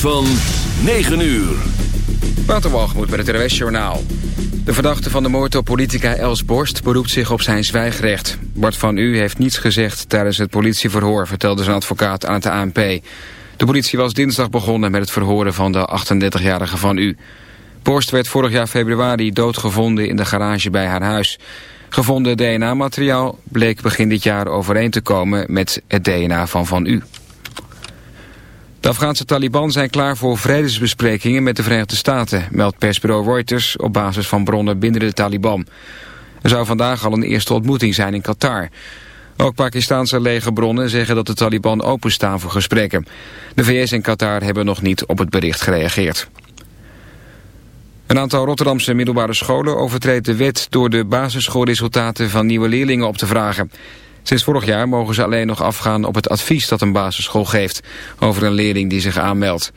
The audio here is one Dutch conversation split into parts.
van 9 uur. Waterwalgemoed met het RWS Journaal. De verdachte van de moord op politica Els Borst beroept zich op zijn zwijgrecht. Bart van U heeft niets gezegd tijdens het politieverhoor, vertelde zijn advocaat aan het ANP. De politie was dinsdag begonnen met het verhoren van de 38-jarige van U. Borst werd vorig jaar februari doodgevonden in de garage bij haar huis. Gevonden DNA-materiaal bleek begin dit jaar overeen te komen met het DNA van Van U. De Afghaanse Taliban zijn klaar voor vredesbesprekingen met de Verenigde Staten, meldt persbureau Reuters op basis van bronnen binnen de Taliban. Er zou vandaag al een eerste ontmoeting zijn in Qatar. Ook Pakistanse legerbronnen zeggen dat de Taliban openstaan voor gesprekken. De VS en Qatar hebben nog niet op het bericht gereageerd. Een aantal Rotterdamse middelbare scholen overtreedt de wet door de basisschoolresultaten van nieuwe leerlingen op te vragen. Sinds vorig jaar mogen ze alleen nog afgaan op het advies dat een basisschool geeft over een leerling die zich aanmeldt.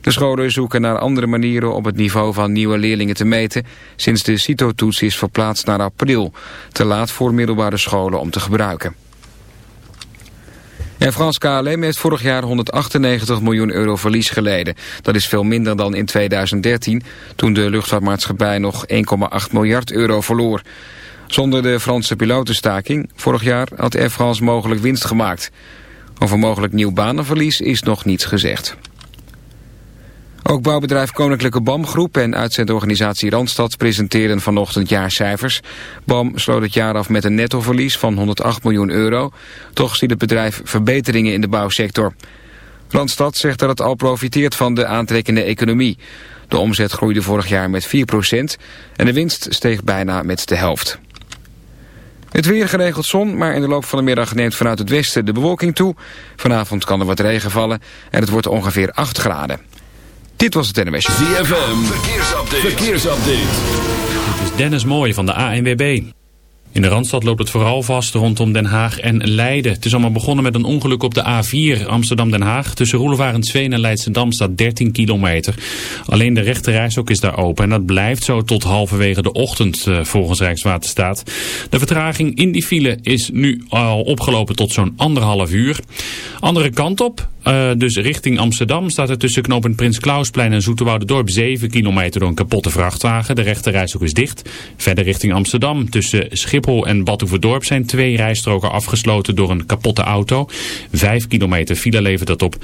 De scholen zoeken naar andere manieren om het niveau van nieuwe leerlingen te meten sinds de CITO-toets is verplaatst naar april. Te laat voor middelbare scholen om te gebruiken. Air France KLM heeft vorig jaar 198 miljoen euro verlies geleden. Dat is veel minder dan in 2013, toen de luchtvaartmaatschappij nog 1,8 miljard euro verloor. Zonder de Franse pilotenstaking vorig jaar had Air France mogelijk winst gemaakt. Over mogelijk nieuw banenverlies is nog niets gezegd. Ook bouwbedrijf Koninklijke BAM Groep en uitzendorganisatie Randstad presenteren vanochtend jaarcijfers. BAM sloot het jaar af met een nettoverlies van 108 miljoen euro. Toch ziet het bedrijf verbeteringen in de bouwsector. Randstad zegt dat het al profiteert van de aantrekkende economie. De omzet groeide vorig jaar met 4% en de winst steeg bijna met de helft. Het weer geregeld zon, maar in de loop van de middag neemt vanuit het westen de bewolking toe. Vanavond kan er wat regen vallen en het wordt ongeveer 8 graden. Dit was het NMS. ZFM, verkeersupdate. verkeersupdate. Dit is Dennis Mooij van de ANWB. In de Randstad loopt het vooral vast rondom Den Haag en Leiden. Het is allemaal begonnen met een ongeluk op de A4 Amsterdam-Den Haag. Tussen Roelevarensveen en Leidschendam staat 13 kilometer. Alleen de rechterrijstok is daar open en dat blijft zo tot halverwege de ochtend eh, volgens Rijkswaterstaat. De vertraging in die file is nu al opgelopen tot zo'n anderhalf uur. Andere kant op, uh, dus richting Amsterdam staat er tussen knooppunt Prins Klausplein en Dorp 7 kilometer door een kapotte vrachtwagen. De rechterrijstok is dicht. Verder richting Amsterdam tussen Schiphol en Badhoevedorp zijn twee rijstroken afgesloten door een kapotte auto. 5 kilometer file levert dat op.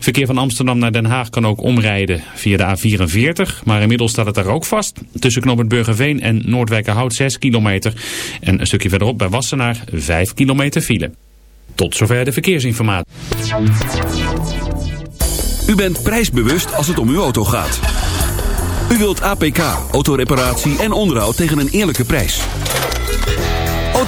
Verkeer van Amsterdam naar Den Haag kan ook omrijden via de A44. Maar inmiddels staat het daar ook vast. Tussen knooppunt Burgerveen en Noordwijkerhout 6 kilometer. En een stukje verderop bij Wassenaar 5 kilometer file. Tot zover de verkeersinformatie. U bent prijsbewust als het om uw auto gaat. U wilt APK, autoreparatie en onderhoud tegen een eerlijke prijs.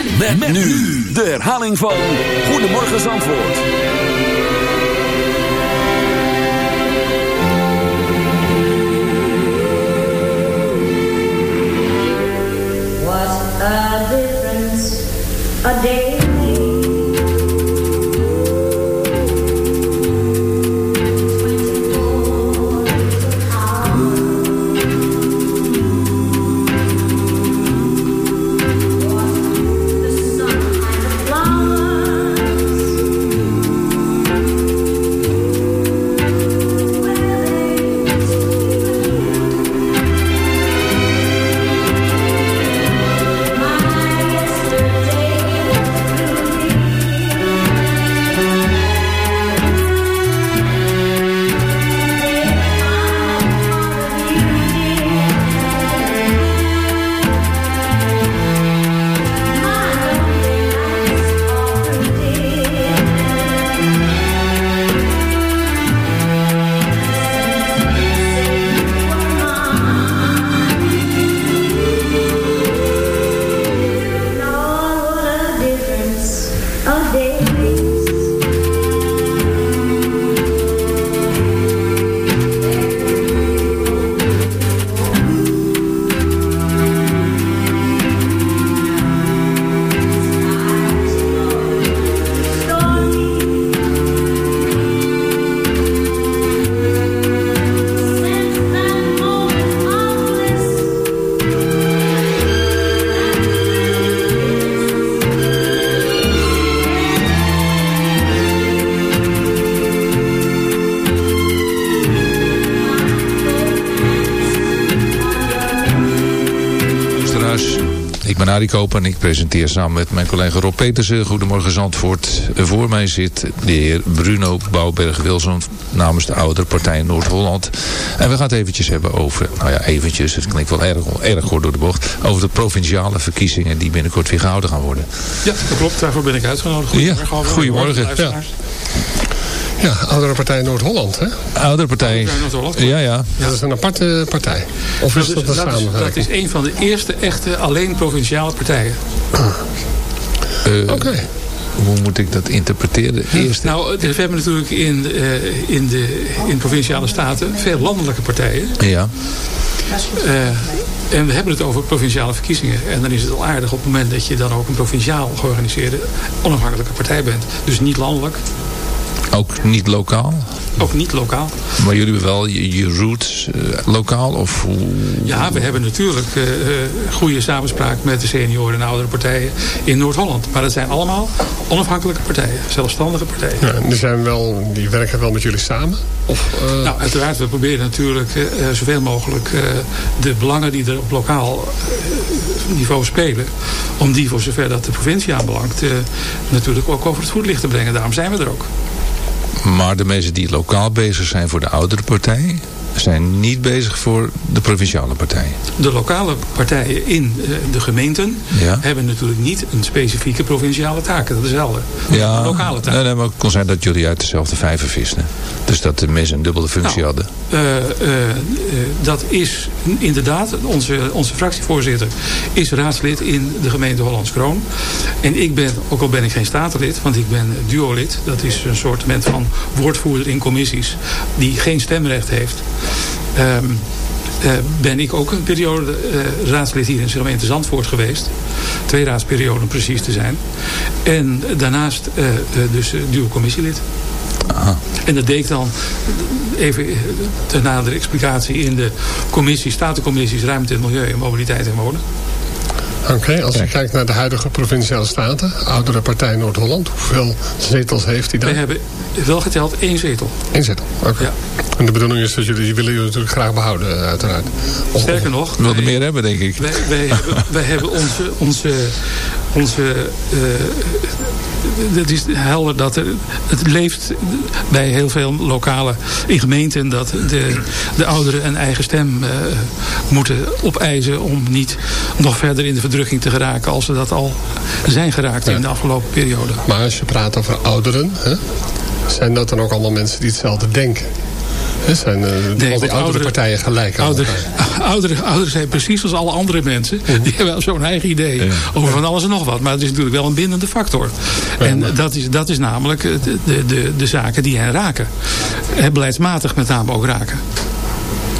Met, met nu de herhaling van Goedemorgen Zandvoort. What a difference a day Koop en ik presenteer samen met mijn collega Rob Petersen. Goedemorgen Zandvoort. Voor mij zit de heer Bruno Bouwberg-Wilson namens de oudere partij Noord-Holland. En we gaan het eventjes hebben over, nou ja eventjes, het klinkt wel erg, erg hoor door de bocht, over de provinciale verkiezingen die binnenkort weer gehouden gaan worden. Ja, dat klopt. Daarvoor ben ik uitgenodigd. Goedemorgen. Ja, goedemorgen. Ja. Ja, Oudere Partij Noord-Holland, hè? Oudere Partij. Noord-Holland. Ja, ja. Dat is een aparte partij. Of is dat, dat, een samenwerking? Dat is een van de eerste echte alleen provinciale partijen. Uh, Oké. Hoe moet ik dat interpreteren? Eerst... Nou, we hebben natuurlijk in, uh, in, de, in provinciale staten veel landelijke partijen. Ja. Uh, en we hebben het over provinciale verkiezingen. En dan is het al aardig op het moment dat je dan ook een provinciaal georganiseerde onafhankelijke partij bent. Dus niet landelijk, ook niet lokaal? Ook niet lokaal. Maar jullie hebben wel je, je roots uh, lokaal? Of hoe... Ja, we hebben natuurlijk uh, goede samenspraak met de senioren en oudere partijen in Noord-Holland. Maar dat zijn allemaal onafhankelijke partijen, zelfstandige partijen. Ja, die, zijn wel, die werken wel met jullie samen? Of, uh... Nou, uiteraard. We proberen natuurlijk zoveel mogelijk de belangen die er op lokaal niveau spelen... om die voor zover dat de provincie aanbelangt natuurlijk ook over het voetlicht te brengen. Daarom zijn we er ook. Maar de mensen die lokaal bezig zijn voor de oudere partij zijn niet bezig voor de provinciale partijen. De lokale partijen in eh, de gemeenten hebben natuurlijk niet een specifieke provinciale taken. Dat is helder. Ja, lokale taken. Nee, nee, maar het kon zijn dat jullie uit dezelfde vijver visten. Dus dat de mensen een dubbele functie nou, hadden. Uh, uh, dat is inderdaad, onze, onze fractievoorzitter is raadslid in de gemeente Hollands Kroon. En ik ben, ook al ben ik geen statenlid, want ik ben duolid. Dat is een soort van woordvoerder in commissies die geen stemrecht heeft. Um, uh, ben ik ook een periode uh, raadslid hier in de gemeente Zandvoort geweest. Twee raadsperioden precies te zijn. En daarnaast uh, dus duo commissielid. Aha. En dat deed ik dan even ter nadere explicatie in de commissie, statencommissies Ruimte en Milieu en Mobiliteit en Wonen. Oké, als je kijkt naar de huidige provinciale staten, oudere partij Noord-Holland, hoeveel zetels heeft hij dan? We hebben wel geteld één zetel. Eén zetel, oké. Ja. En de bedoeling is dat jullie, die willen jullie natuurlijk graag behouden, uiteraard. Sterker nog... We willen meer hebben, denk ik. Wij, wij, hebben, wij hebben onze, onze, onze het is helder dat er, het leeft bij heel veel lokale in gemeenten dat de, de ouderen een eigen stem uh, moeten opeisen om niet nog verder in de verdrukking te geraken als ze dat al zijn geraakt in de afgelopen periode. Maar als je praat over ouderen, hè, zijn dat dan ook allemaal mensen die hetzelfde denken? Zijn uh, die oudere, partijen gelijk oudere, oudere, ouderen zijn precies als alle andere mensen. Mhm. Die hebben zo'n eigen idee over van alles en nog wat. Maar het is natuurlijk wel een bindende factor. en dat, is, dat is namelijk de, de, de, de zaken die hen raken. Beleidsmatig met name ook raken.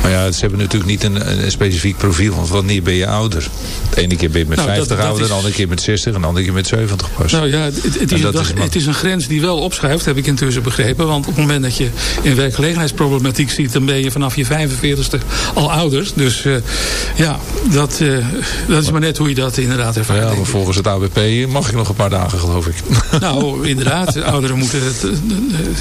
Maar ja, ze hebben natuurlijk niet een, een specifiek profiel. Want wanneer ben je ouder? De ene keer ben je met nou, 50 ouder, de andere keer met 60 en de andere keer met 70 pas. Nou ja, het, het, is, dat, het is een grens die wel opschuift, heb ik intussen begrepen. Want op het moment dat je in werkgelegenheidsproblematiek ziet, dan ben je vanaf je 45ste al ouder. Dus uh, ja, dat, uh, dat is maar net hoe je dat inderdaad ervaart. Ja, maar volgens het ABP mag ik nog een paar dagen, geloof ik. Nou, inderdaad. Ouderen moeten het,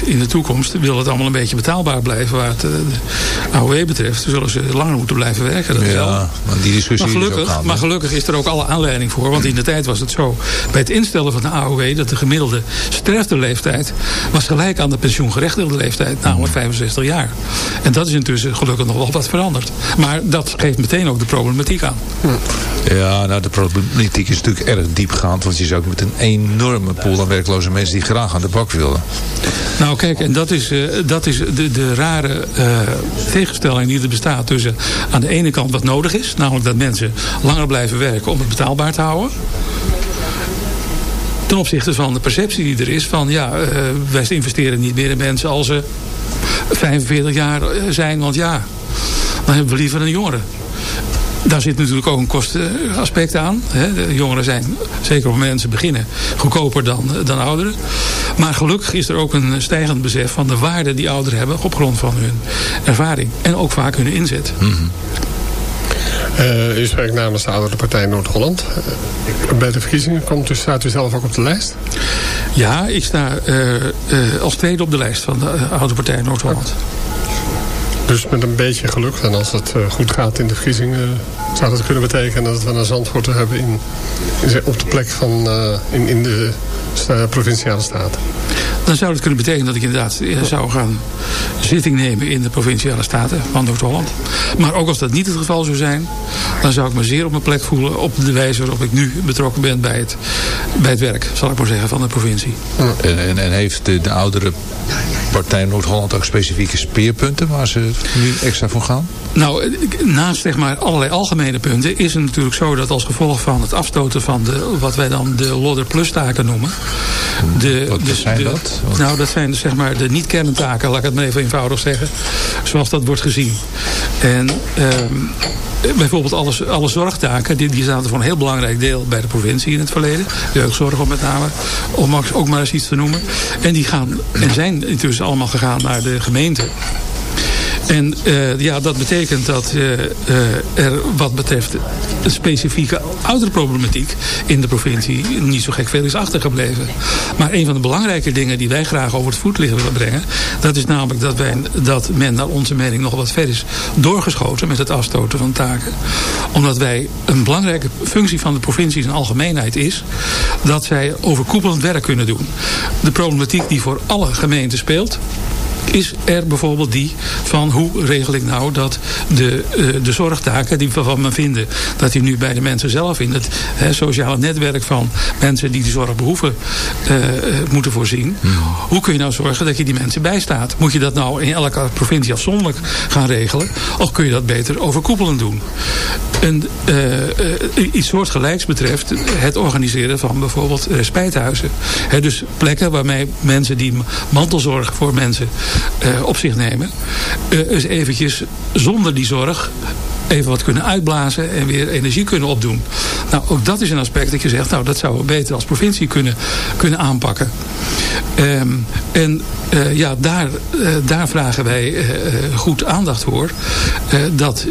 in de toekomst, wil het allemaal een beetje betaalbaar blijven waar het uh, de AOW betreft zullen ze langer moeten blijven werken. Dat ja, maar die discussie maar gelukkig, is ook Maar gelukkig is er ook alle aanleiding voor. Want in de tijd was het zo. Bij het instellen van de AOW... dat de gemiddelde leeftijd was gelijk aan de pensioengerechtigde leeftijd. Namelijk 65 jaar. En dat is intussen gelukkig nog wel wat veranderd. Maar dat geeft meteen ook de problematiek aan. Ja, nou de problematiek is natuurlijk erg diepgaand. Want je zou ook met een enorme pool aan werkloze mensen... die graag aan de bak willen. Nou kijk, en dat is, uh, dat is de, de rare uh, tegenstelling die er bestaat tussen aan de ene kant wat nodig is. Namelijk dat mensen langer blijven werken om het betaalbaar te houden ten opzichte van de perceptie die er is van ja, uh, wij investeren niet meer in mensen als ze 45 jaar zijn, want ja, dan hebben we liever een jongere. Daar zit natuurlijk ook een kostenaspect aan. De jongeren zijn, zeker op mensen beginnen, goedkoper dan, dan ouderen. Maar gelukkig is er ook een stijgend besef van de waarde die ouderen hebben op grond van hun ervaring. En ook vaak hun inzet. Mm u spreekt namens de oudere partij Noord-Holland. Uh, bij de verkiezingen komt u, staat u zelf ook op de lijst? Ja, ik sta uh, als tweede op de lijst van de oude partij Noord-Holland. Dus met een beetje geluk, en als het uh, goed gaat in de verkiezingen... zou dat kunnen betekenen dat we een Zandvoort hebben in, in, op de plek van uh, in, in de provinciale staten. Dan zou het kunnen betekenen dat ik inderdaad zou gaan zitting nemen in de provinciale staten van Noord-Holland. Maar ook als dat niet het geval zou zijn, dan zou ik me zeer op mijn plek voelen op de wijze waarop ik nu betrokken ben bij het, bij het werk, zal ik maar zeggen, van de provincie. En, en, en heeft de, de oudere partij Noord-Holland ook specifieke speerpunten waar ze nu extra voor gaan? Nou, naast zeg maar allerlei algemene punten is het natuurlijk zo dat als gevolg van het afstoten van de, wat wij dan de Lodder Plus taken noemen. De, wat zijn dat? Nou, dat zijn dus zeg maar de niet-kerntaken, laat ik het maar even eenvoudig zeggen. Zoals dat wordt gezien. En ehm, bijvoorbeeld alles, alle zorgtaken, die, die zaten voor een heel belangrijk deel bij de provincie in het verleden. Jeugdzorg met name, om ook maar eens iets te noemen. En die gaan en zijn intussen allemaal gegaan naar de gemeente. En uh, ja, dat betekent dat uh, uh, er wat betreft de specifieke ouderproblematiek in de provincie niet zo gek veel is achtergebleven. Maar een van de belangrijke dingen die wij graag over het voetlicht willen brengen, dat is namelijk dat, wij, dat men naar onze mening nog wat ver is doorgeschoten met het afstoten van taken. Omdat wij een belangrijke functie van de provincie in algemeenheid is dat zij overkoepelend werk kunnen doen. De problematiek die voor alle gemeenten speelt, is er bijvoorbeeld die van hoe regel ik nou dat de, uh, de zorgtaken die we van me vinden, dat die nu bij de mensen zelf in het he, sociale netwerk van mensen die die zorg behoeven uh, moeten voorzien. Hoe kun je nou zorgen dat je die mensen bijstaat? Moet je dat nou in elke provincie afzonderlijk gaan regelen? Of kun je dat beter overkoepelend doen? En uh, iets soortgelijks betreft het organiseren van bijvoorbeeld respijthuizen. He, dus plekken waarmee mensen die mantelzorg voor mensen op zich nemen. Uh, eens eventjes zonder die zorg even wat kunnen uitblazen en weer energie kunnen opdoen. Nou, ook dat is een aspect dat je zegt, nou, dat zouden we beter als provincie kunnen, kunnen aanpakken. Um, en uh, ja, daar, uh, daar vragen wij uh, goed aandacht voor. dat,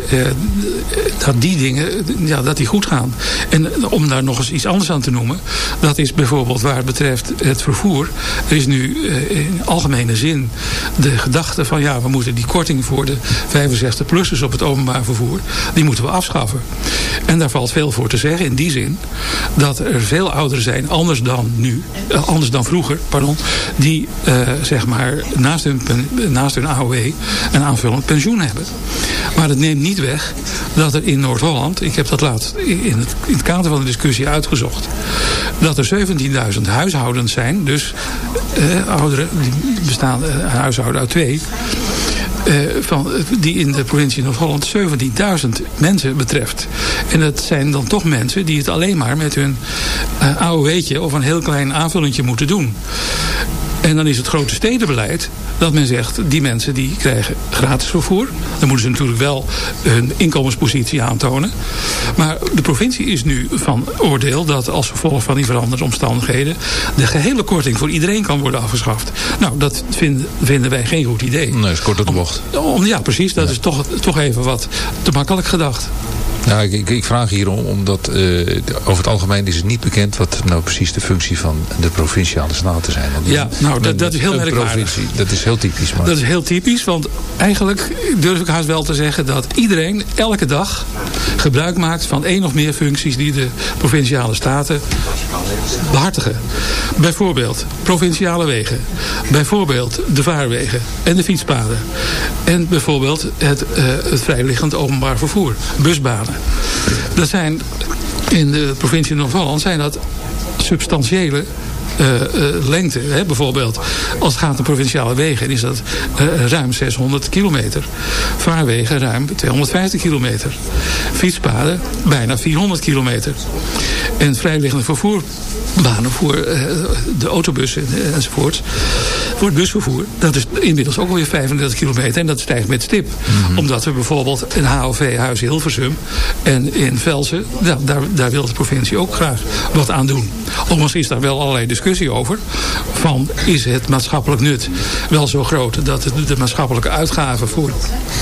dat die dingen, ja, dat die goed gaan. En om daar nog eens iets anders aan te noemen. Dat is bijvoorbeeld waar het betreft het vervoer. Er is nu in algemene zin de gedachte van, ja, we moeten die korting voor de 65-plussers op het openbaar vervoer die moeten we afschaffen. En daar valt veel voor te zeggen in die zin dat er veel ouderen zijn, anders dan nu, eh, anders dan vroeger, pardon, die uh, zeg maar naast hun, naast hun AOW een aanvullend pensioen hebben. Maar het neemt niet weg dat er in Noord-Holland, ik heb dat laatst in het, in het kader van de discussie uitgezocht, dat er 17.000 huishoudens zijn, dus uh, ouderen, die bestaan uh, huishouden uit twee, uh, van, die in de provincie Noord-Holland 17.000 mensen betreft. En dat zijn dan toch mensen die het alleen maar met hun uh, AOW'tje of een heel klein aanvullingje moeten doen. En dan is het grote stedenbeleid dat men zegt, die mensen die krijgen gratis vervoer. Dan moeten ze natuurlijk wel hun inkomenspositie aantonen. Maar de provincie is nu van oordeel dat als gevolg van die veranderde omstandigheden... de gehele korting voor iedereen kan worden afgeschaft. Nou, dat vinden, vinden wij geen goed idee. Nee, is kort op de bocht. Om, ja, precies. Dat ja. is toch, toch even wat te makkelijk gedacht. Ja, ik, ik, vraag hierom omdat uh, over het algemeen is het niet bekend wat nou precies de functie van de provinciale staten zijn. Want ja, nou dat, dat is heel merkwaardig. Dat is heel typisch. Maar... Dat is heel typisch, want eigenlijk durf ik haast wel te zeggen dat iedereen elke dag gebruik maakt van één of meer functies die de provinciale staten behartigen. Bijvoorbeeld provinciale wegen, bijvoorbeeld de vaarwegen en de fietspaden. En bijvoorbeeld het, uh, het vrijliggend openbaar vervoer, busbanen. Dat zijn in de provincie Noord-Holland zijn dat substantiële uh, lengte. Hè? Bijvoorbeeld, als het gaat om provinciale wegen, is dat uh, ruim 600 kilometer. Vaarwegen ruim 250 kilometer. Fietspaden bijna 400 kilometer. En vrijliggende vervoerbanen voor de autobussen enzovoort. Voor het busvervoer, dat is inmiddels ook alweer 35 kilometer. En dat stijgt met stip. Mm -hmm. Omdat we bijvoorbeeld een HOV-huis in Hilversum en in Velsen, daar, daar, daar wil de provincie ook graag wat aan doen. Overigens is daar wel allerlei discussie over. Van is het maatschappelijk nut wel zo groot dat het de maatschappelijke uitgaven voor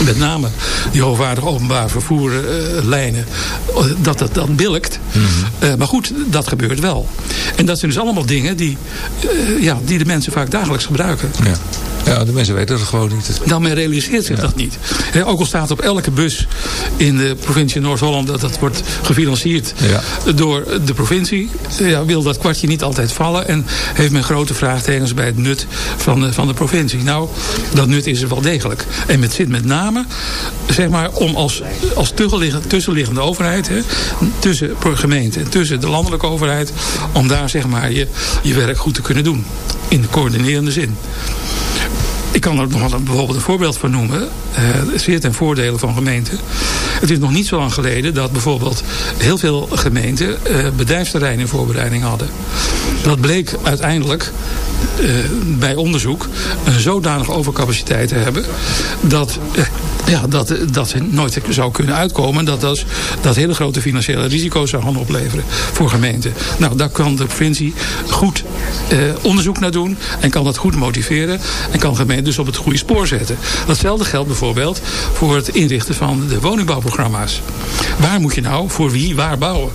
met name die hoogwaardig openbaar vervoerlijnen, uh, dat dat dan bilkt. Mm -hmm. uh, maar goed, dat gebeurt wel. En dat zijn dus allemaal dingen die, uh, ja, die de mensen vaak dagelijks gebruiken. Ja. Ja, de mensen weten het gewoon niet. Dan men realiseert zich dat niet. He, ook al staat op elke bus in de provincie Noord-Holland dat dat wordt gefinancierd ja. door de provincie. Ja, wil dat kwartje niet altijd vallen. En heeft men grote vraagtekens bij het nut van de, van de provincie. Nou, dat nut is er wel degelijk. En het zit met name zeg maar, om als, als tussenliggende overheid, hè, tussen gemeente en tussen de landelijke overheid, om daar zeg maar, je, je werk goed te kunnen doen. In de coördinerende zin. Ik kan er nog wel bijvoorbeeld een voorbeeld van noemen. Uh, zeer ten voordele van gemeenten. Het is nog niet zo lang geleden dat bijvoorbeeld heel veel gemeenten uh, bedrijfsterreinen in voorbereiding hadden. Dat bleek uiteindelijk uh, bij onderzoek een zodanige overcapaciteit te hebben dat ja, dat, dat nooit zou kunnen uitkomen. Dat dat, dat hele grote financiële risico's zou gaan opleveren voor gemeenten. Nou, daar kan de provincie goed eh, onderzoek naar doen. En kan dat goed motiveren. En kan gemeenten dus op het goede spoor zetten. Datzelfde geldt bijvoorbeeld voor het inrichten van de woningbouwprogramma's. Waar moet je nou voor wie waar bouwen?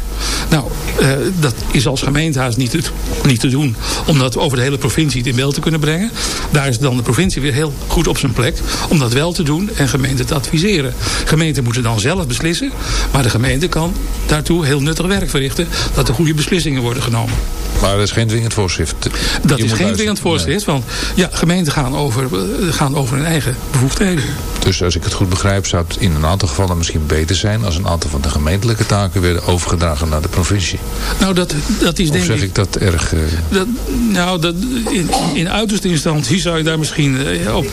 Nou, eh, dat is als gemeentehuis niet te, niet te doen. Om dat over de hele provincie in beeld te kunnen brengen. Daar is dan de provincie weer heel goed op zijn plek. Om dat wel te doen. En gemeenten te adviseren. Gemeenten moeten dan zelf beslissen. Maar de gemeente kan daartoe heel nuttig werk verrichten. Dat er goede beslissingen worden genomen. Maar dat is geen dwingend voorschrift. Dat is geen dwingend voorschrift. Want ja, gemeenten gaan over, eh, gaan over hun eigen bevoegdheden. Dus als ik het goed begrijp zou het in een aantal gevallen misschien beter zijn... als een aantal van de gemeentelijke taken werden overgedragen naar de provincie. Nou, dat, dat is of denk zeg ik... ik dat erg... Uh... Dat, nou, dat, in, in uiterste instantie zou je daar misschien uh, op,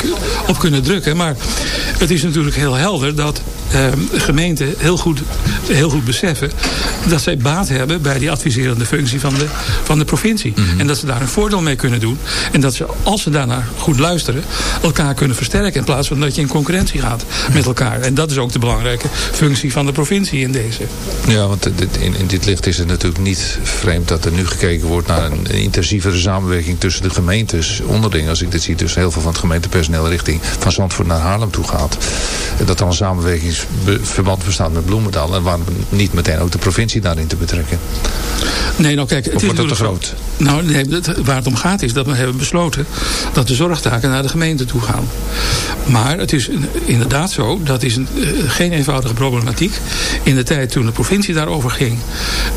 op kunnen drukken. Maar het is natuurlijk heel helder dat gemeenten heel goed, heel goed beseffen... dat zij baat hebben bij die adviserende functie van de, van de provincie. Mm -hmm. En dat ze daar een voordeel mee kunnen doen. En dat ze, als ze daarnaar goed luisteren... elkaar kunnen versterken in plaats van dat je in concurrentie gaat met elkaar. En dat is ook de belangrijke functie van de provincie in deze. Ja, want in, in dit licht is het natuurlijk niet vreemd dat er nu gekeken wordt naar een intensievere samenwerking tussen de gemeentes onderling. Als ik dit zie, dus heel veel van het gemeentepersoneel richting van Zandvoort naar Haarlem toe gaat. Dat dan een samenwerkingsverband bestaat met Bloemendaal. En waarom niet meteen ook de provincie daarin te betrekken? Nee, nou kijk, het is Nou, nee, waar het om gaat is dat we hebben besloten dat de zorgtaken naar de gemeente toe gaan. Maar het is inderdaad zo, dat is een, uh, geen eenvoudige problematiek. In de tijd toen de provincie daarover ging,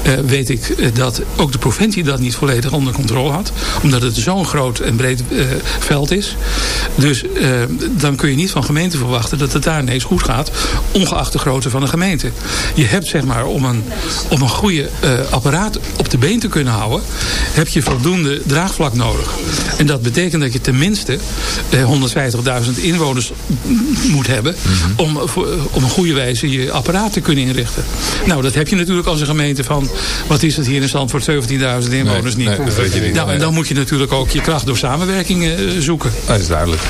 uh, weet ik uh, dat ook de provincie dat niet volledig onder controle had. Omdat het zo'n groot en breed veld is. Dus dan kun je niet van gemeente verwachten dat het daar ineens goed gaat. Ongeacht de grootte van de gemeente. Je hebt zeg maar om een, om een goede apparaat op de been te kunnen houden, heb je voldoende draagvlak nodig. En dat betekent dat je tenminste 150.000 inwoners moet hebben mm -hmm. om op een goede wijze je apparaat te kunnen inrichten. Nou, dat heb je natuurlijk als een gemeente van, wat is het hier in Zandvoort, 17.000 inwoners nee, niet. Nee, dat weet je niet. Nou, en dan moet je natuurlijk ook je kracht door samenwerking uh, zoeken. Dat is duidelijk.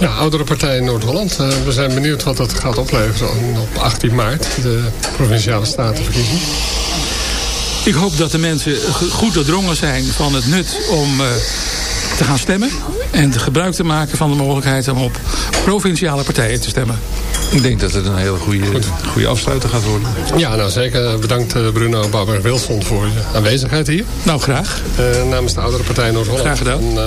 Ja, oudere partij in Noord-Holland. Uh, we zijn benieuwd wat dat gaat opleveren op 18 maart, de provinciale statenverkiezing. Ik hoop dat de mensen goed doordrongen zijn van het nut om uh, te gaan stemmen. En gebruik te maken van de mogelijkheid om op provinciale partijen te stemmen. Ik denk dat het een hele goede, goede afsluiter gaat worden. Ja, nou zeker. Bedankt Bruno Bouwberg-Wilson voor je aanwezigheid hier. Nou, graag. Uh, namens de oudere partij Noord-Holland. Graag gedaan. En, uh,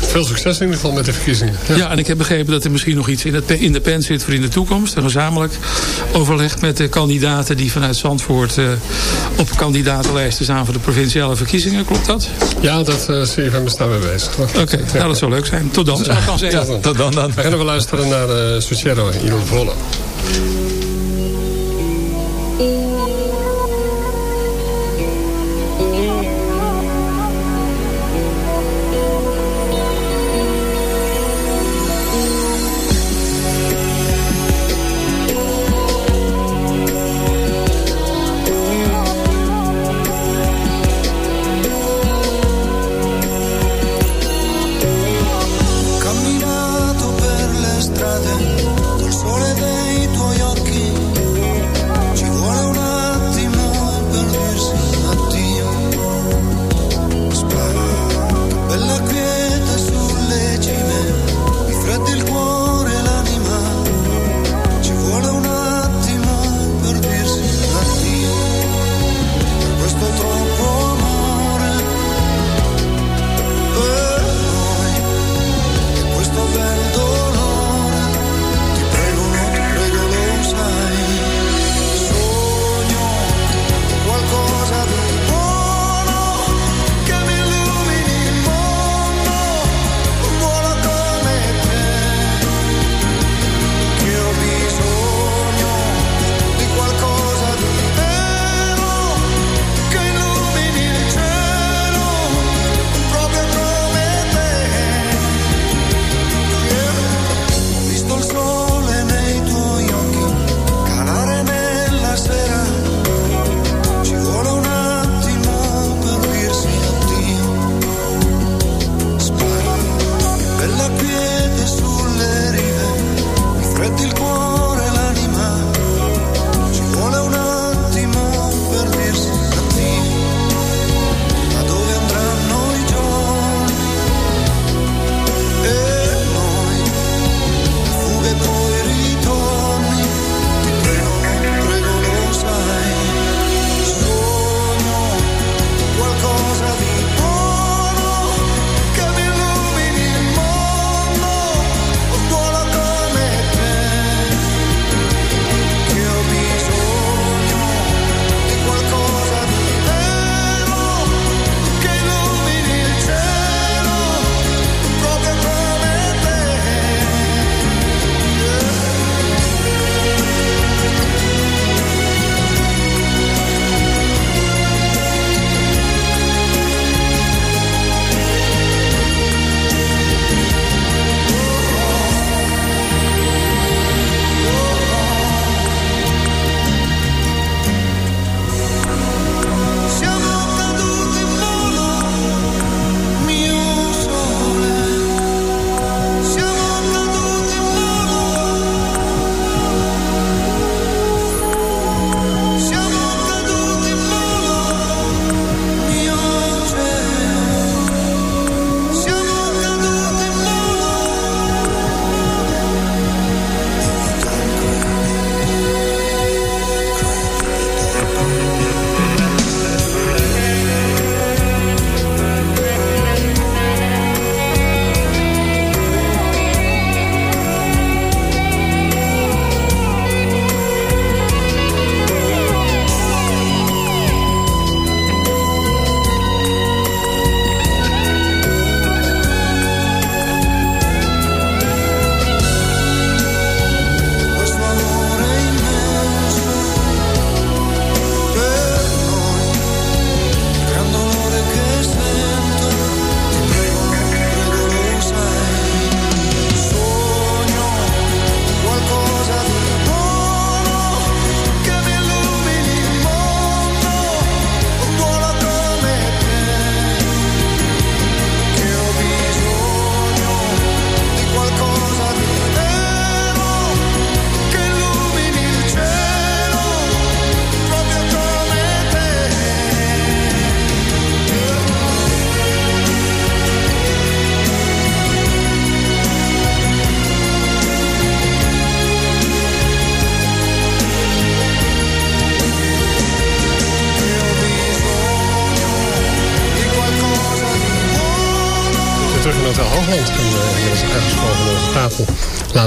veel succes in ieder geval met de verkiezingen. Ja. ja, en ik heb begrepen dat er misschien nog iets in, het, in de pen zit voor in de toekomst. Een gezamenlijk overleg met de kandidaten die vanuit Zandvoort uh, op kandidatenlijsten staan voor de provinciale verkiezingen. Klopt dat? Ja, dat uh, CFM is daar mee bezig. Oké, okay, ja. nou dat zou leuk zijn. Tot dan, zou ik dan zeggen. Ja, tot dan dan. We gaan even luisteren naar uh, Sucero in Il Mm-hmm.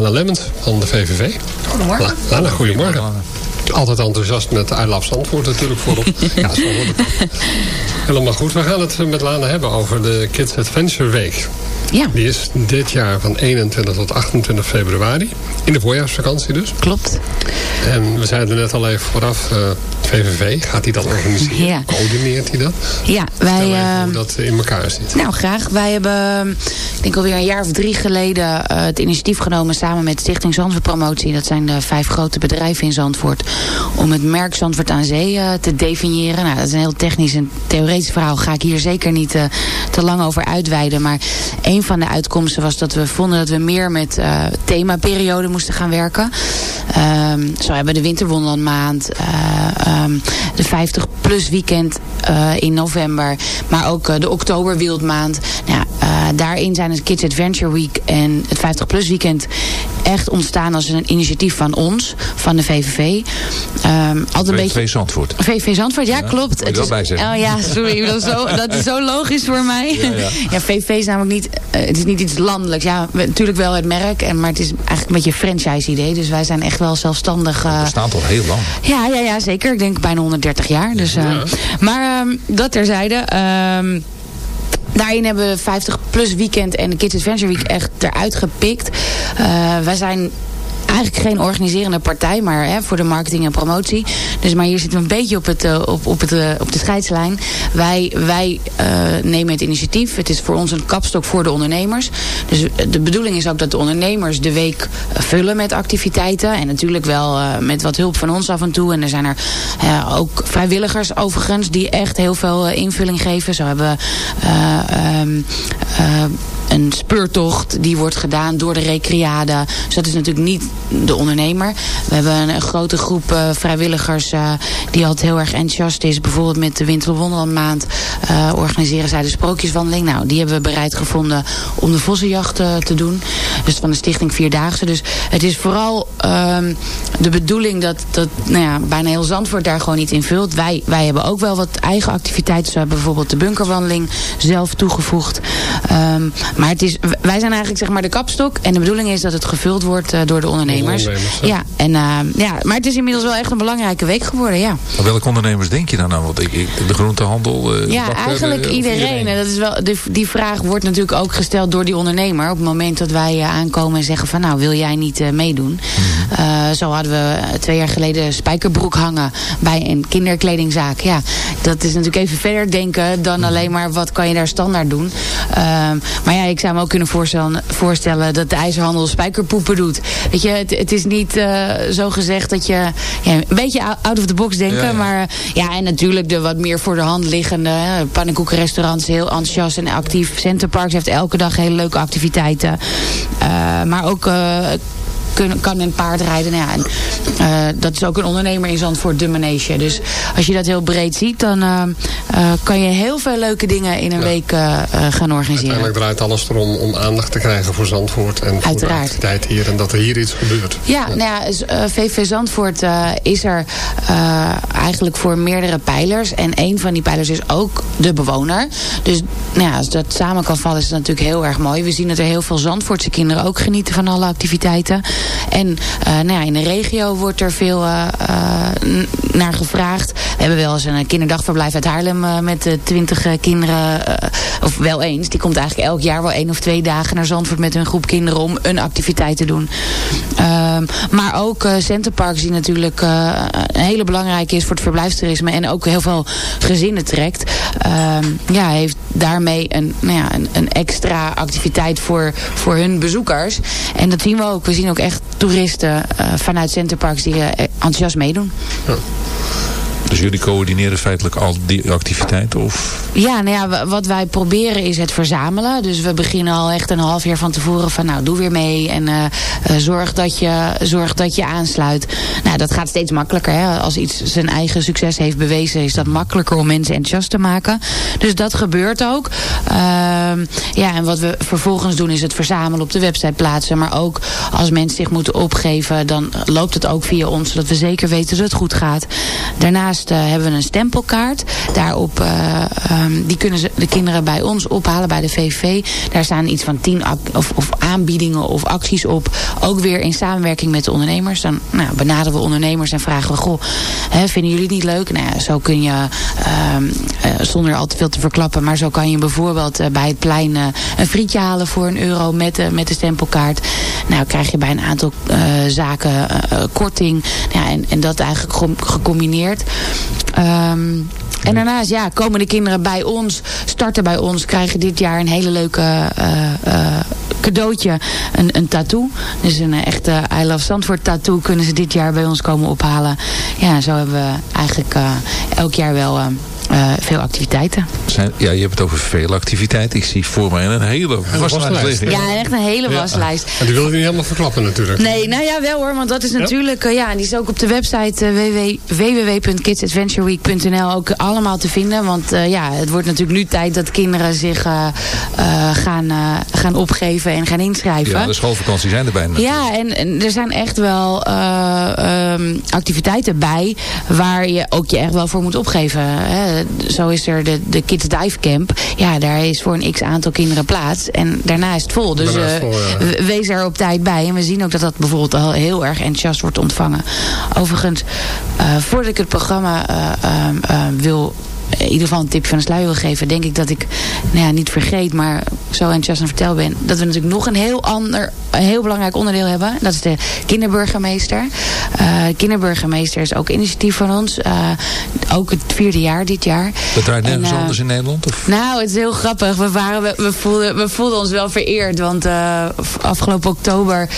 Lana Lemmens van de VVV. Goedemorgen. La, Lana, goedemorgen. Altijd enthousiast met I Love Zandvoort natuurlijk voorop. ja, zo wordt het. Helemaal goed. We gaan het met Lana hebben over de Kids Adventure Week. Ja. Die is dit jaar van 21 tot 28 februari. In de voorjaarsvakantie dus. Klopt. En we zeiden net al even vooraf, uh, VVV, gaat hij dat organiseren? Ja. Coördineert hij dat? Ja, wij... Uh, hoe dat in elkaar zit. Nou, graag. Wij hebben, ik denk alweer een jaar of drie geleden... Uh, het initiatief genomen samen met Stichting Zandvoort Promotie. Dat zijn de vijf grote bedrijven in Zandvoort. Om het merk Zandvoort aan Zee uh, te definiëren. Nou, dat is een heel technisch en theoretisch verhaal. Ga ik hier zeker niet uh, te lang over uitweiden. Maar een van de uitkomsten was dat we vonden dat we meer met uh, themaperiode moesten gaan werken. Um, zo hebben we de Winterwonderlandmaand, uh, um, de 50 plus weekend uh, in november, maar ook uh, de Oktoberwildmaand. Nou, daarin zijn het Kids Adventure Week en het 50 plus weekend echt ontstaan als een initiatief van ons, van de VVV. Um, altijd een beetje... VVV Zandvoort. VVV Zandvoort, ja, ja klopt. Het is, bij oh ja, sorry, dat is, zo, dat is zo logisch voor mij. Ja, ja. ja VVV is namelijk niet, uh, het is niet iets landelijks. Ja, we, natuurlijk wel het merk, en, maar het is eigenlijk een beetje een franchise idee. Dus wij zijn echt wel zelfstandig. Uh, we staan toch heel lang? Ja, ja, ja, zeker. Ik denk bijna 130 jaar. Dus, uh, maar um, dat terzijde. Um, Daarin hebben we 50 plus weekend en de Kids Adventure Week echt eruit gepikt. Uh, wij zijn eigenlijk geen organiserende partij, maar hè, voor de marketing en promotie. Dus maar hier zitten we een beetje op, het, uh, op, op, het, uh, op de scheidslijn. Wij, wij uh, nemen het initiatief. Het is voor ons een kapstok voor de ondernemers. Dus de bedoeling is ook dat de ondernemers de week vullen met activiteiten. En natuurlijk wel met wat hulp van ons af en toe. En er zijn er ook vrijwilligers overigens die echt heel veel invulling geven. Zo hebben we... Um, een speurtocht die wordt gedaan door de recreade. Dus dat is natuurlijk niet de ondernemer. We hebben een, grote groep uh, vrijwilligers uh, die altijd heel erg enthousiast is. Bijvoorbeeld met de Winterwonderlandmaand uh, organiseren zij de sprookjeswandeling. Nou, die hebben we bereid gevonden om de vossenjacht te doen. Dus van de stichting Vierdaagse. Dus het is vooral um, de bedoeling dat, dat nou ja, bijna heel Zandvoort daar gewoon niet in vult. Wij, wij hebben ook wel wat eigen activiteiten. We hebben bijvoorbeeld de bunkerwandeling zelf toegevoegd. Um, maar het is, wij zijn eigenlijk zeg maar de kapstok. En de bedoeling is dat het gevuld wordt uh, door de ondernemers. ondernemers ja. ja, en, uh, ja, maar het is inmiddels wel echt een belangrijke week geworden, ja. Maar welke ondernemers denk je dan aan? Want ik, ik, de groentehandel... Uh, ja, bakker, eigenlijk iedereen. iedereen. En dat is wel, die, die vraag wordt natuurlijk ook gesteld door die ondernemer. Op het moment dat wij aankomen en zeggen van... nou, wil jij niet meedoen? Mm -hmm. zo hadden we twee jaar geleden spijkerbroek hangen... bij een kinderkledingzaak. Ja, dat is natuurlijk even verder denken... dan alleen maar wat kan je daar standaard doen. maar ja, ik zou me ook kunnen voorstellen, voorstellen dat de ijzerhandel spijkerpoepen doet. Weet je, het, het is niet uh, zo gezegd dat je ja, een beetje out of the box denken. Ja. Maar ja, en natuurlijk de wat meer voor de hand liggende pannenkoekenrestaurants heel enthousiast en actief. Centerparks heeft elke dag hele leuke activiteiten. Uh, maar ook... Kun, kan een paard rijden. Nou ja, en, uh, dat is ook een ondernemer in Zandvoort, de Manege. Dus als je dat heel breed ziet, dan uh, uh, kan je heel veel leuke dingen in een ja. week gaan organiseren. Uiteindelijk draait alles erom om aandacht te krijgen voor Zandvoort en voor Uiteraard. de activiteit hier. En dat er hier iets gebeurt. Ja, ja. Nou ja VV Zandvoort is er eigenlijk voor meerdere pijlers. En een van die pijlers is ook de bewoner. Dus nou ja, als dat samen kan vallen is het natuurlijk heel erg mooi. We zien dat er heel veel Zandvoortse kinderen ook genieten van alle activiteiten. En uh, nou ja, in de regio wordt er veel uh, uh, naar gevraagd. We hebben wel eens een kinderdagverblijf uit Haarlem met twintig kinderen. of wel eens. Die komt eigenlijk elk jaar wel één of twee dagen naar Zandvoort met een groep kinderen om een activiteit te doen. Ehm, maar ook Centerparks die natuurlijk een hele belangrijke is voor het verblijfstoerisme. En ook heel veel gezinnen trekt. Ehm, ja, heeft daarmee een, nou ja, een, een extra activiteit voor, voor hun bezoekers. En dat zien we ook. We zien ook echt toeristen uh, vanuit Centerparks die uh, enthousiast meedoen. Dus jullie coördineren feitelijk al die activiteiten? Of? Ja, nou ja, wat wij proberen is het verzamelen. Dus we beginnen al echt een half jaar van tevoren van nou, doe weer mee. En uh, uh, zorg, dat je, zorg dat je aansluit. Nou, dat gaat steeds makkelijker. Hè? Als iets zijn eigen succes heeft bewezen, is dat makkelijker om mensen enthousiast te maken. Dus dat gebeurt ook. Uh, ja, en wat we vervolgens doen is het verzamelen op de website plaatsen. Maar ook als mensen zich moeten opgeven, dan loopt het ook via ons. Zodat we zeker weten dat het goed gaat. Daarnaast daarnaast uh, hebben we een stempelkaart. Daarop, um, die kunnen ze, de kinderen bij ons ophalen bij de VV. Daar staan iets van tien of, of, aanbiedingen of acties op. Ook weer in samenwerking met de ondernemers. Dan nou, benaderen we ondernemers en vragen we... Goh, hè, vinden jullie het niet leuk? Nou zo kun je, um, uh, zonder al te veel te verklappen... maar zo kan je bijvoorbeeld bij het plein een frietje halen voor een euro... met, de met de stempelkaart. Nou krijg je bij een aantal zaken korting. En, en dat eigenlijk gecombineerd. Um, en daarnaast, ja, komen de kinderen bij ons, starten bij ons, krijgen dit jaar een hele leuke uh, uh, cadeautje. Een, een tattoo. Dus een echte I Love Zandvoort tattoo kunnen ze dit jaar bij ons komen ophalen. Ja, zo hebben we eigenlijk uh, elk jaar wel uh, veel activiteiten. Zijn, ja, je hebt het over veel activiteiten. Ik zie voor mij een hele waslijst. Ja, echt een hele ja. waslijst. En die wil je niet helemaal verklappen natuurlijk. Nee, nou ja, wel hoor. Want dat is natuurlijk, ja, uh, ja die is ook op de website uh, www.kidsadventureweek.nl ook allemaal te vinden. Want uh, ja, het wordt natuurlijk nu tijd dat kinderen zich gaan, gaan opgeven en gaan inschrijven. Ja, de schoolvakantie zijn er bijna. Ja, en, en, er zijn echt wel um, activiteiten bij waar je ook je echt wel voor moet opgeven. Hè zo is er de, de Kids Dive Camp. Ja, daar is voor een x aantal kinderen plaats. En daarna is het vol. Dus uh, vol, ja. wees er op tijd bij. En we zien ook dat dat bijvoorbeeld al heel erg enthousiast wordt ontvangen. Overigens, uh, voordat ik het programma wil in ieder geval een tip van de sluier wil geven, denk ik dat ik nou ja, niet vergeet, maar zo enthousiast aan vertel ben, dat we natuurlijk nog een heel ander, een heel belangrijk onderdeel hebben. Dat is de kinderburgemeester. Uh, kinderburgemeester is ook initiatief van ons. Uh, ook het vierde jaar dit jaar. Dat draait nergens en, anders in Nederland? Of? Nou, het is heel grappig. We, waren, we, we, voelden, we voelden ons wel vereerd, want afgelopen oktober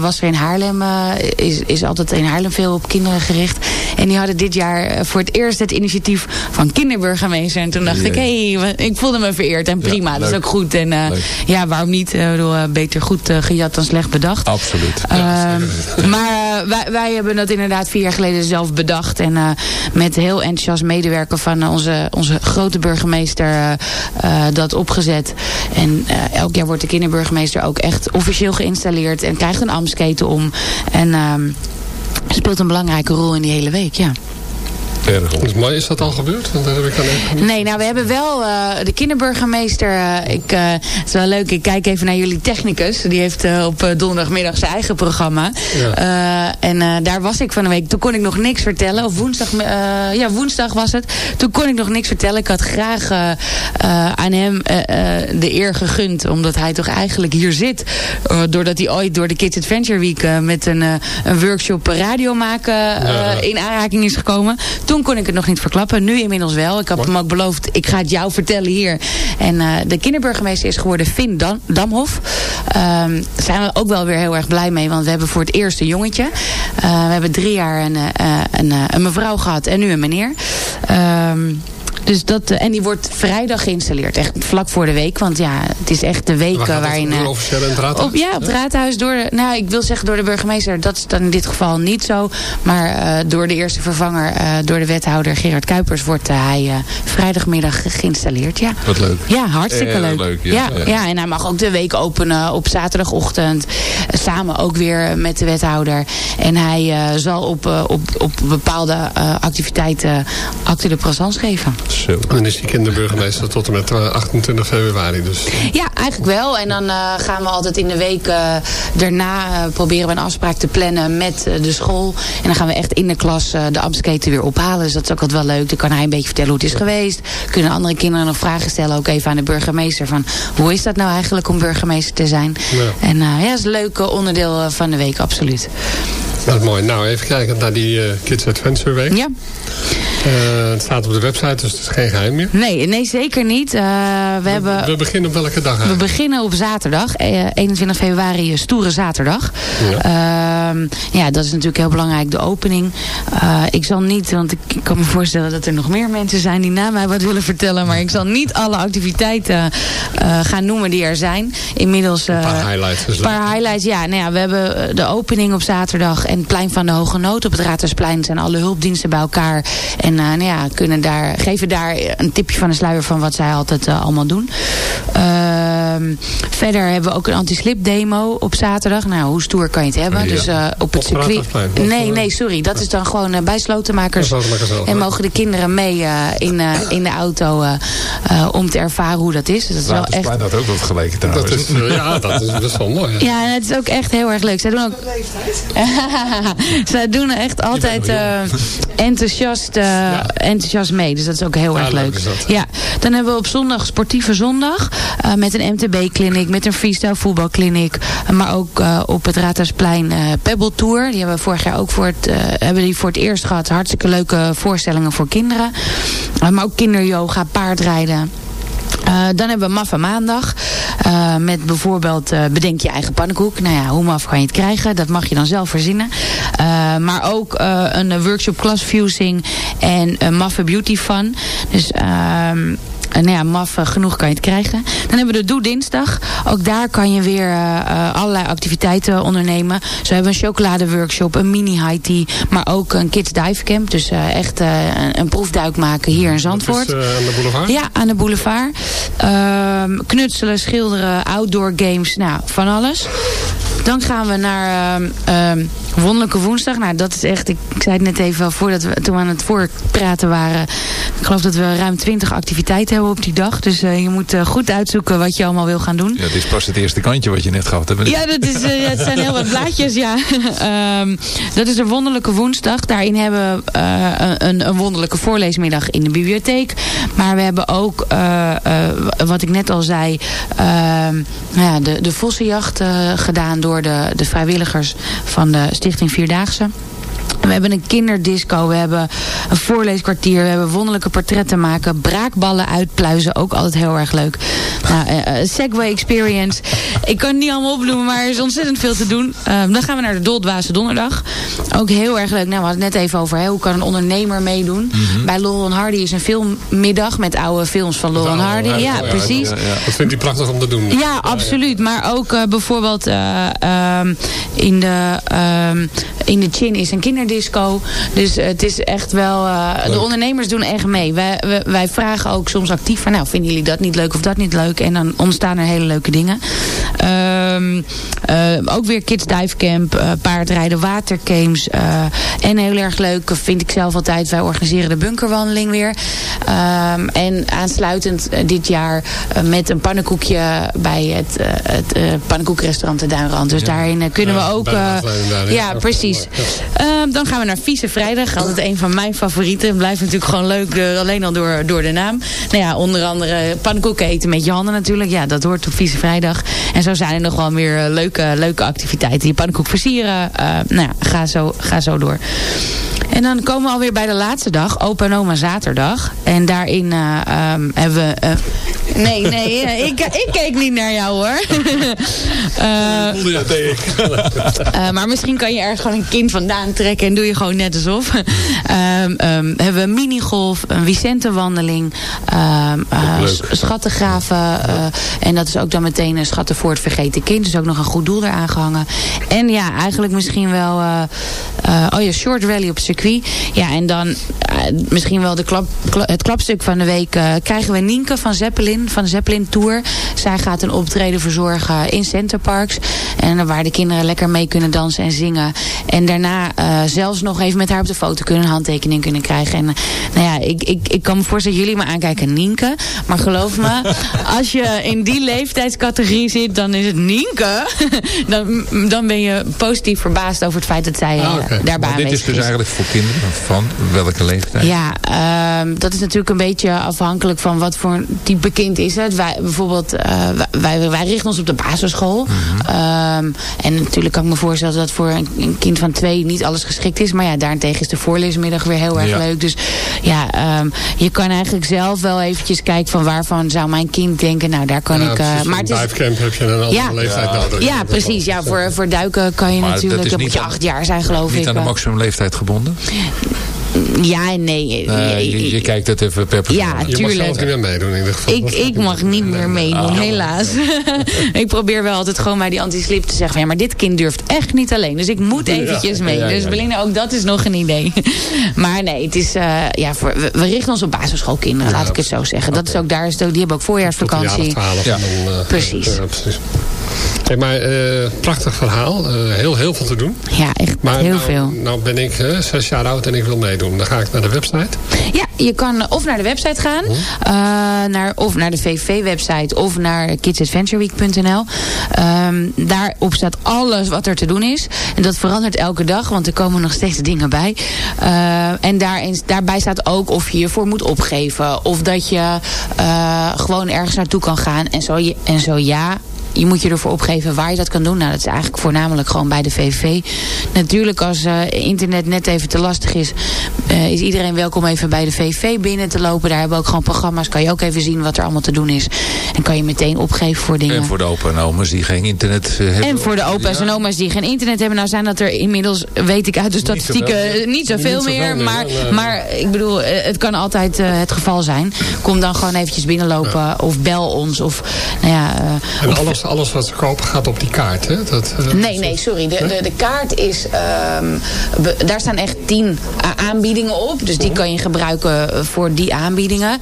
was er in Haarlem, is, is altijd in Haarlem veel op kinderen gericht. En die hadden dit jaar voor het eerst het initiatief van kinderburgemeester. En toen dacht ik, hé, hey, ik voelde me vereerd. En prima, ja, dat is ook goed. En uh, ja, waarom niet? Ik bedoel, uh, beter goed gejat dan slecht bedacht. Absoluut. Maar wij, wij hebben dat inderdaad vier jaar geleden zelf bedacht. En met heel enthousiast medewerken van onze, onze grote burgemeester dat opgezet. En elk jaar wordt de kinderburgemeester ook echt officieel geïnstalleerd. En krijgt een ambtsketen om. En ehm, speelt een belangrijke rol in die hele week, ja. Dus, maar is dat al gebeurd? Want heb ik dan nee, nou we hebben wel uh, de kinderburgemeester. Uh, ik, uh, het is wel leuk, ik kijk even naar jullie technicus. Die heeft op donderdagmiddag zijn eigen programma. Ja. en daar was ik van de week. Toen kon ik nog niks vertellen. Of woensdag, ja, woensdag was het. Toen kon ik nog niks vertellen. Ik had graag aan hem de eer gegund. Omdat hij toch eigenlijk hier zit. doordat hij ooit door de Kids Adventure Week met een, een workshop radio maken ja. in aanraking is gekomen. Toen toen kon ik het nog niet verklappen. Nu inmiddels wel. Ik heb hem ook beloofd, ik ga het jou vertellen hier. En uh, de kinderburgemeester is geworden Finn Dam Damhof. Daar uh, zijn we ook wel weer heel erg blij mee. Want we hebben voor het eerst een jongetje. Uh, we hebben drie jaar een, uh, een, een, mevrouw gehad en nu een meneer. Ehm, dus dat, en die wordt vrijdag geïnstalleerd. Echt vlak voor de week. Want ja, het is echt de week waarin... Uh, officieel in het raadhuis? Op, ja, op het raadhuis. Door de, nou, ik wil zeggen door de burgemeester. Dat is dan in dit geval niet zo. Maar uh, door de eerste vervanger, uh, door de wethouder Gerard Kuipers... wordt hij vrijdagmiddag geïnstalleerd. Ja. Wat leuk. Ja, hartstikke leuk. leuk ja. Ja, ja. en hij mag ook de week openen op zaterdagochtend. samen ook weer met de wethouder. En hij zal op, op, op bepaalde activiteiten acte de présence geven. Zo. En dan is die kinderburgemeester tot en met 28 februari dus. Ja, eigenlijk wel. En dan uh, gaan we altijd in de week uh, daarna uh, proberen we een afspraak te plannen met de school. En dan gaan we echt in de klas de ambtsketen weer ophalen. Dus dat is ook altijd wel leuk. Dan kan hij een beetje vertellen hoe het is geweest. Kunnen andere kinderen nog vragen stellen. Ook even aan de burgemeester van hoe is dat nou eigenlijk om burgemeester te zijn. Ja. En ja, dat is een leuk onderdeel van de week, absoluut. Dat is mooi. Nou, even kijken naar die Kids Adventure Week. Ja. Uh, het staat op de website, dus het is geen geheim meer. Nee, nee zeker niet. Uh, we, we, hebben, we beginnen op welke dag eigenlijk? We beginnen op zaterdag. Uh, 21 februari, stoere zaterdag. Ja. Ehm, ja, dat is natuurlijk heel belangrijk, de opening. Eh, ik zal niet, want ik, ik, kan me voorstellen dat er nog meer mensen zijn die na mij wat willen vertellen. Maar ik zal niet alle activiteiten gaan noemen die er zijn. Inmiddels... een paar highlights. Een paar highlights, ja. Nou ja, we hebben de opening op zaterdag en het plein van de Hoge Nood. Op het Raadhuisplein zijn alle hulpdiensten bij elkaar. En En nou ja, kunnen daar, geven daar een tipje van de sluier van wat zij altijd allemaal doen. Ehm, verder hebben we ook een anti-slip demo op zaterdag. Nou, hoe stoer kan je het hebben? Dus op het circuit... Nee, nee, sorry. Dat is dan gewoon bij slotenmakers. En mogen de kinderen mee in, in de auto om te ervaren hoe dat is. Dus dat is wel echt... dat ook wat geleken trouwens. Dat is, ja, dat is best wel mooi. Ja, en het is ook echt heel erg leuk. Zij doen ook... Zij doen echt altijd uh, enthousiast, uh, enthousiast mee. Dus dat is ook heel erg leuk. Ja, dan hebben we op zondag sportieve zondag. Uh, met een MTB-clinic, met een freestyle voetbalkliniek. maar ook op het Raadhuisplein Pebble Tour. Die hebben we vorig jaar ook voor het, hebben die voor het eerst gehad. Hartstikke leuke voorstellingen voor kinderen. maar ook kinderyoga, paardrijden. Uh, dan hebben we Maffa Maandag. Uh, met bijvoorbeeld uh, bedenk je eigen pannenkoek. Nou ja, hoe maf kan je het krijgen? Dat mag je dan zelf verzinnen. maar ook een workshop classfusing en een Maffa Beauty Fun. Dus ehm, uh, nou ja, maf uh, genoeg kan je het krijgen. Dan hebben we de Doe Dinsdag. Ook daar kan je weer uh, allerlei activiteiten ondernemen. Zo hebben we een chocoladeworkshop, een mini high tea. Maar ook een kids dive camp. Dus echt een, een, proefduik maken hier in Zandvoort. Dat is, aan de boulevard? Ja, aan de boulevard. Ehm, knutselen, schilderen, outdoor games. Nou, van alles. Dan gaan we naar um, Wonderlijke Woensdag. Nou, dat is echt, ik, ik, zei het net even voordat we, toen we aan het voorpraten waren. Ik geloof dat we ruim 20 activiteiten hebben op die dag. Dus uh, je moet uh, goed uitzoeken wat je allemaal wil gaan doen. Ja, is pas het eerste kantje wat je net gehad hebt. Ja, dat is, uh, het zijn heel wat blaadjes, ja. um, dat is de Wonderlijke Woensdag. Daarin hebben we een, een, wonderlijke voorleesmiddag in de bibliotheek. Maar we hebben ook, wat ik net al zei, ehm, nou ja, de, de vossenjacht gedaan door de, de vrijwilligers van de Stichting Vierdaagse. We hebben een kinderdisco, we hebben een voorleeskwartier, we hebben wonderlijke portretten maken, braakballen uitpluizen, ook altijd heel erg leuk. Nou, uh, Segway Experience, ik kan het niet allemaal opnoemen, maar er is ontzettend veel te doen. Uh, dan gaan we naar de Doldwaze Donderdag. Ook heel erg leuk, nou we hadden het net even over, hè, hoe kan een ondernemer meedoen? Mm -hmm. Bij Laurel Hardy is een filmmiddag met oude films van Laurel Hardy. Ja, ja, precies. Ja, ja. Dat vindt hij prachtig om te doen. Ja, absoluut. Maar ook uh, bijvoorbeeld um, in, de, um, in de Chin is een kinderdisco disco. Dus het is echt wel... Uh, de ondernemers doen echt mee. Wij, wij, wij, vragen ook soms actief van... Nou, vinden jullie dat niet leuk of dat niet leuk? En dan ontstaan er hele leuke dingen. Um, uh, ook weer Kids Dive Camp. Uh, paardrijden, watergames. en heel erg leuk vind ik zelf altijd. Wij organiseren de bunkerwandeling weer. Um, en aansluitend dit jaar met een pannenkoekje... bij het, het pannenkoekrestaurant de Duinrand. Dus ja. daarin kunnen we ook... ja, precies. Um, dan gaan we naar Vieze Vrijdag. Altijd een van mijn favorieten. Blijft natuurlijk gewoon leuk, uh, alleen al door, door de naam. Nou ja, onder andere pannenkoeken eten met je handen natuurlijk. Ja, dat hoort op Vieze Vrijdag. En zo zijn er nog wel meer leuke, leuke activiteiten. Je pannenkoek versieren. Uh, nou ja, ga zo, ga zo door. En dan komen we alweer bij de laatste dag, opa en oma zaterdag. En daarin uh, um, hebben we... Uh, nee, nee, ik, ik keek niet naar jou hoor. uh, maar misschien kan je ergens gewoon een kind vandaan trekken en doe je gewoon net alsof. um, um, hebben we een minigolf, een Vicente-wandeling, schattengraven. en dat is ook dan meteen een schatten voor het vergeten kind. Dus ook nog een goed doel eraan gehangen. En ja, eigenlijk misschien wel... oh ja, short rally op circuit. Ja, en dan uh, misschien wel de klap, het klapstuk van de week uh, krijgen we Nienke van Zeppelin, van de Zeppelin Tour. Zij gaat een optreden verzorgen in Centerparks. En waar de kinderen lekker mee kunnen dansen en zingen. En daarna uh, zelfs nog even met haar op de foto kunnen, een handtekening kunnen krijgen. En nou ja, ik, ik, ik kan me voorstellen dat jullie me aankijken, Nienke. Maar geloof me, als je in die leeftijdscategorie zit, dan is het Nienke. dan, dan ben je positief verbaasd over het feit dat zij ah, okay. daarbij is. Dit is dus eigenlijk voor kinderen van welke leeftijd? Ja, um, dat is natuurlijk een beetje afhankelijk van wat voor type kind is het. Wij, bijvoorbeeld, uh, wij, wij richten ons op de basisschool. Mm -hmm. um, en natuurlijk kan ik me voorstellen dat voor een, een, kind van twee niet alles geschikt is. Maar ja, daarentegen is de voorleesmiddag weer heel erg ja. leuk. Dus ja, um, je kan eigenlijk zelf wel eventjes kijken van waarvan zou mijn kind denken. Nou, daar kan ja, ik... Uh, maar het is, heb je een andere ja, leeftijd nodig. Ja, precies. Ja, voor, voor duiken kan je maar natuurlijk... Dan moet je acht jaar zijn, geloof niet ik. Niet aan de maximum leeftijd gebonden? Ja en nee. Je, je kijkt het even per persoon. Ja, Je mag zelf tuurlijk. niet meer meedoen in ieder geval. Ik, ik mag niet meer meedoen, helaas. ik probeer wel altijd gewoon bij die anti-slip te zeggen... van, ja, maar dit kind durft echt niet alleen. Dus ik moet eventjes mee. Dus. Belinda, ook dat is nog een idee. maar nee, het is, eh, ja, voor, we, we richten ons op basisschoolkinderen, laat ik het zo zeggen. Dat is ook, daar is het ook, die hebben ook voorjaarsvakantie. twaalf. Ja. en dan, Precies. Ja, precies. Hey, maar eh, prachtig verhaal. Eh, heel, heel veel te doen. Ja, echt Maar heel nou, veel. nou ben ik eh, zes jaar oud en ik wil meedoen. Dan ga ik naar de website. Ja, je kan of naar de website gaan, eh, naar, of naar de VV-website, of naar kidsadventureweek.nl. Ehm daarop staat alles wat er te doen is. En dat verandert elke dag, want er komen nog steeds dingen bij. Eh, en daarin, daarbij staat ook of je je voor moet opgeven. Of dat je eh, gewoon ergens naartoe kan gaan. En zo, je- en zo ja, je moet je ervoor opgeven waar je dat kan doen. Nou, dat is eigenlijk voornamelijk gewoon bij de VVV. Natuurlijk als eh, internet net even te lastig is... eh, is iedereen welkom even bij de VVV binnen te lopen. Daar hebben we ook gewoon programma's. Kan je ook even zien wat er allemaal te doen is. En kan je meteen opgeven voor dingen. En voor de opa en oma's die geen internet eh, hebben. En voor de opa's en oma's die geen internet hebben. Nou zijn dat er inmiddels, weet ik uit de statistieken, niet zoveel meer. Maar, maar ik bedoel, het kan altijd het geval zijn. Kom dan gewoon eventjes binnenlopen. Of bel ons. Of, nou ja, En alles, alles wat ze kopen gaat op die kaart. Hè? Dat, eh, Nee, nee, sorry. De, de, de kaart is... ehm, be- daar staan echt tien a- aanbiedingen op. Dus die kan je gebruiken eh, voor die aanbiedingen.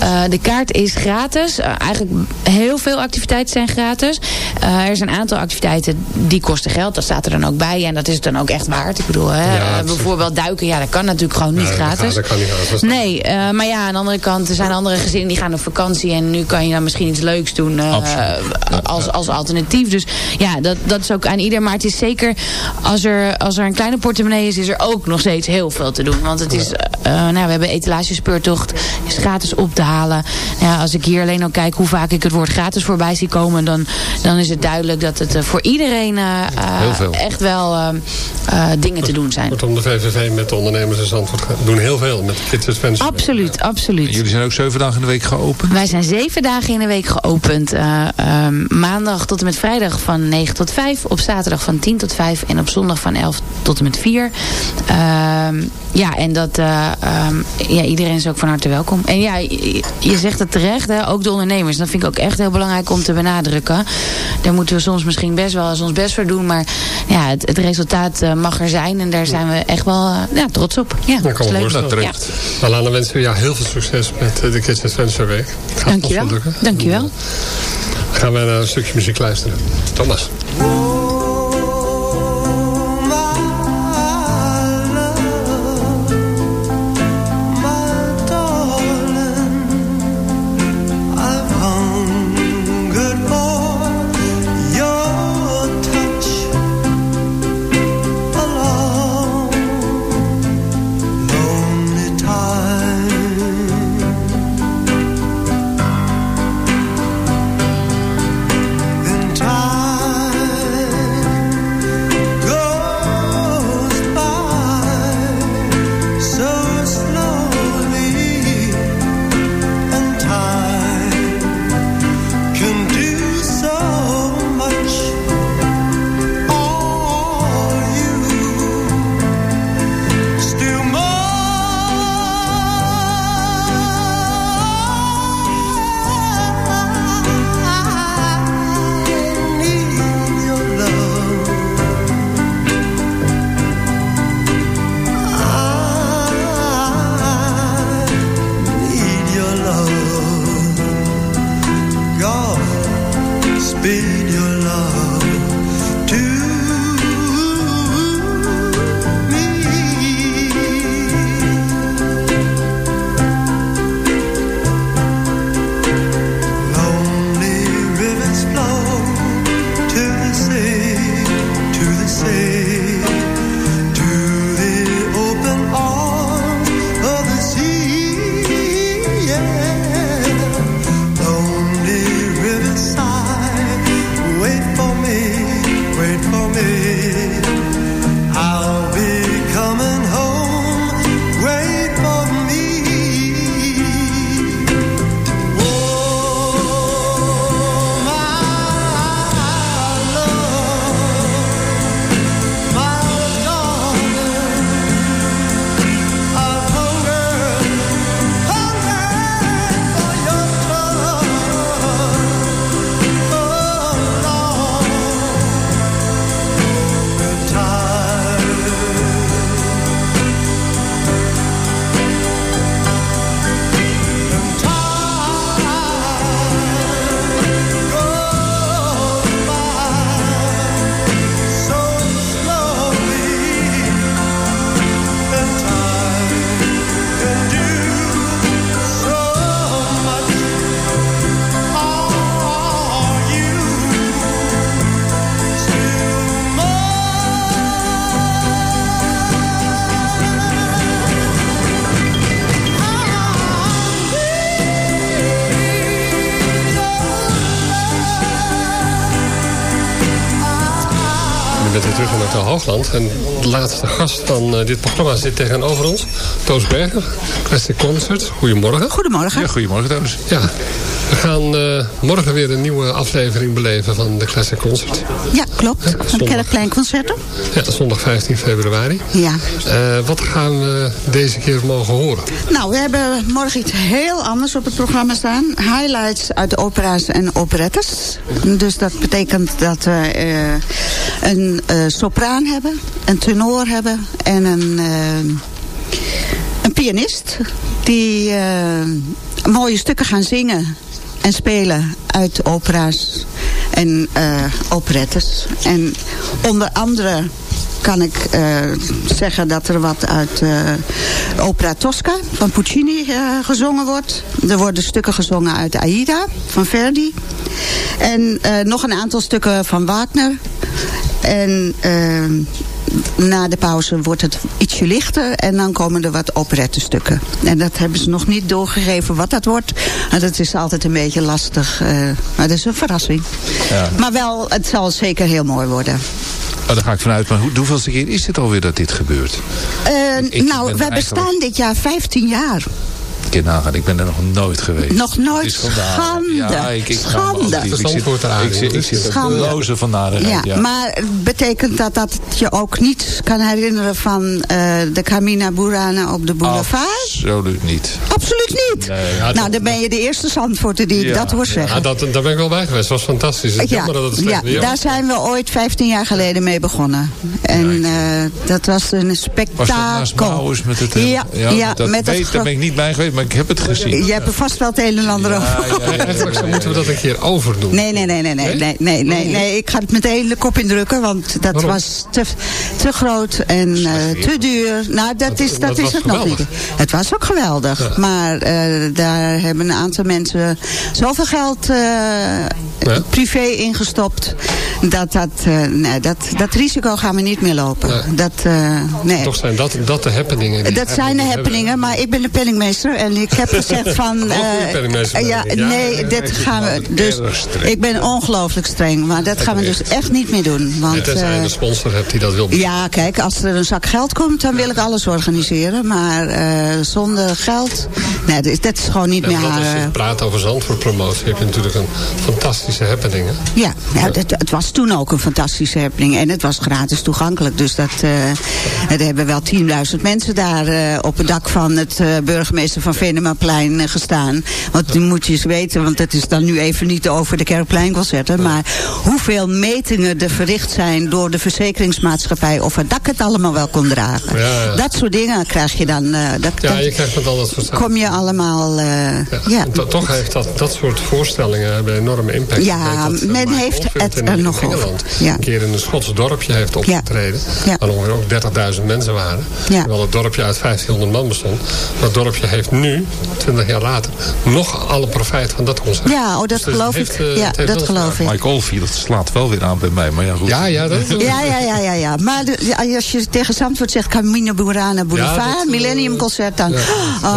Eh, de kaart is gratis. Eh, eigenlijk heel veel activiteiten zijn gratis. Eh, er zijn een aantal activiteiten die kosten geld. Dat staat er dan ook bij. En dat is het dan ook echt waard. Ik bedoel, hè, Ja, eh, precies. bijvoorbeeld duiken. Ja, dat kan natuurlijk gewoon niet gratis. gaat- dat kan niet gratis. Nee, eh, maar ja, aan de andere kant, er zijn andere gezinnen die gaan op vakantie. En nu kan je dan misschien iets leuks doen eh, Absoluut. als, als alternatief. Dus ja, dat, dat is ook aan ieder. Maar het is zeker, als er, als er een kleine portemonnee is, is er ook nog steeds heel veel te doen. Want het is, eh, eh, nou, we hebben etalagespeurtocht, is gratis op te halen. Ja, als ik hier alleen al kijk hoe vaak ik het woord gratis voorbij zie komen, dan, dan is het duidelijk dat het eh, voor iedereen eh, eh, echt wel eh, eh, dingen te doen zijn. Kortom, de VVV met de ondernemers in Zandvoort doen heel veel met de Kids Adventure. Absoluut, absoluut. Jullie zijn ook zeven dagen in de week geopend? Wij zijn zeven dagen in de week geopend. Eh, ehm, maandag tot en met vrijdag van 9 tot 5. Op zaterdag van 10 tot 5. En op zondag van 11 tot en met 4. Ja, en dat, eh, ehm, ja, iedereen is ook van harte welkom. En ja, je, je zegt het terecht, hè, ook de ondernemers. Dat vind ik ook echt heel belangrijk om te benadrukken. Daar moeten we soms misschien best wel eens ons best voor doen. Maar ja, het, het resultaat eh, mag er zijn. En daar zijn we echt wel eh, ja, trots op. Ja, Dat kan me leuk. voorstellen. Ja. terecht. Nou, wensen we jou heel veel succes met de Kids Adventure Week. Gaat Dankjewel. wel lukken. Dankjewel. Dan gaan wij naar een stukje muziek luisteren. Thomas. Hotel Hoogland. En de laatste gast van eh, dit programma zit tegenover ons. Toos Berger, Classic Concert. Goedemorgen. Goedemorgen. Ja, goedemorgen Toos. Ja, we gaan eh, morgen weer een nieuwe aflevering beleven van de Classic Concert. Ja, klopt. Van de. Kerkpleinconcerten. Ja, zondag 15 februari. Ja. Eh, wat gaan we deze keer mogen horen? Nou, we hebben morgen iets heel anders op het programma staan. Highlights uit opera's en operettes. Dus dat betekent dat we eh, een eh, sopraan hebben, een tenor hebben en een, eh, een pianist. Die eh, mooie stukken gaan zingen en spelen uit opera's en eh, operettes. En onder andere kan ik zeggen dat er wat uit opera Tosca van Puccini gezongen wordt. Er worden stukken gezongen uit Aida van Verdi. En nog een aantal stukken van Wagner. En eh, na de pauze wordt het ietsje lichter en dan komen er wat operettestukken. En dat hebben ze nog niet doorgegeven wat dat wordt. En dat is altijd een beetje lastig. eh, maar dat is een verrassing. Ja. Maar wel, het zal zeker heel mooi worden. Oh, daar ga ik vanuit. Maar hoe, hoeveelste keer is het alweer dat dit gebeurt? Eh, Ik nou, wij eigenlijk- bestaan dit jaar 15 jaar. Ik nagaan, ik ben er nog nooit geweest. Nog nooit schande. Ja, ik, ik Schande. Ik, ik, zit, ik, zit, ik zit Schande. loze van narigheid. Ja, Ja, maar betekent dat dat je ook niet kan herinneren van eh, de Camina Burana op de boulevard? Absoluut niet. Absoluut niet. Nee. nou, dan ben je de eerste Zandvoorter die Ja, dat hoort zeggen. Ja, dat, daar ben ik wel bij geweest. Het was fantastisch. Het Ja, jammer dat het ja daar zijn we ooit 15 jaar geleden mee begonnen. En eh, dat was een Was dat naast spektakel. Met het... Ja, ja, dat met dat weet, daar ben ik niet bij geweest, maar ik heb het gezien. Je hebt er vast wel het een en ander over. Eigenlijk zo moeten we dat een keer overdoen. Nee, nee, nee, nee, nee, nee, nee, nee, nee. Ik ga het meteen de kop indrukken, want dat Waarom? was te, te groot en eh, te duur. Nou, dat is, dat dat is het nog niet. Het was ook geweldig, maar eh, daar hebben een aantal mensen zoveel geld eh, privé ingestopt. Dat, dat, eh, nee, dat, dat risico gaan we niet meer lopen. Dat, eh, nee. Toch zijn dat, dat de happeningen. Dat zijn de happeningen happeningen, maar ik ben de penningmeester en ik heb gezegd van... Eh, ben ja, nee, dit gaan we... ben Dus ik ben ongelooflijk streng, maar dat gaan we dus echt niet meer doen. Want, En tenzij je eh, een sponsor hebt die dat wil. ja, kijk, als er een zak geld komt, dan wil ik alles organiseren. Maar eh, zonder geld, nee, dat is, dat is gewoon niet meer haar... als je eh, praat over Zandvoort promotie heb je natuurlijk een fantastische happeningen. Ja, ja het, het was toen ook een fantastische happening. En het was gratis toegankelijk. Dus dat, eh, er hebben wel 10.000 mensen daar eh, op het dak van het eh, burgemeester van Venemaplein eh, gestaan. Want nu moet je eens weten, want het is dan nu even niet over de Kerkpleinconcerten. Maar hoeveel metingen er verricht zijn door de verzekeringsmaatschappij. Of het dak het allemaal wel kon dragen. Ja, ja. Dat soort dingen krijg je dan. eh, dat, Ja, je krijgt met al dat soort kom je allemaal... eh, ja. Toch heeft dat, dat soort voorstellingen hebben enorme impact. Ja, dat, men Mike heeft Oldfield het er nog. Engeland een keer in een Schots dorpje heeft opgetreden. Waar ongeveer ook 30.000 mensen waren. Terwijl het dorpje uit 1500 man bestond. Dat dorpje heeft nu, 20 jaar later, nog alle profijt van dat concert. Ja, oh, dat Dus geloof heeft, ik. eh, Ja, dat geloof ik. Mike Oldfield slaat wel weer aan bij mij, maar ja goed. Ja, ja, dat Ja, ja, ja, ja, ja. Maar de- als je tegen Zandvoort zegt Camino Burana Boulevard, Ja, dat, eh, Millennium Concert, dan... ja,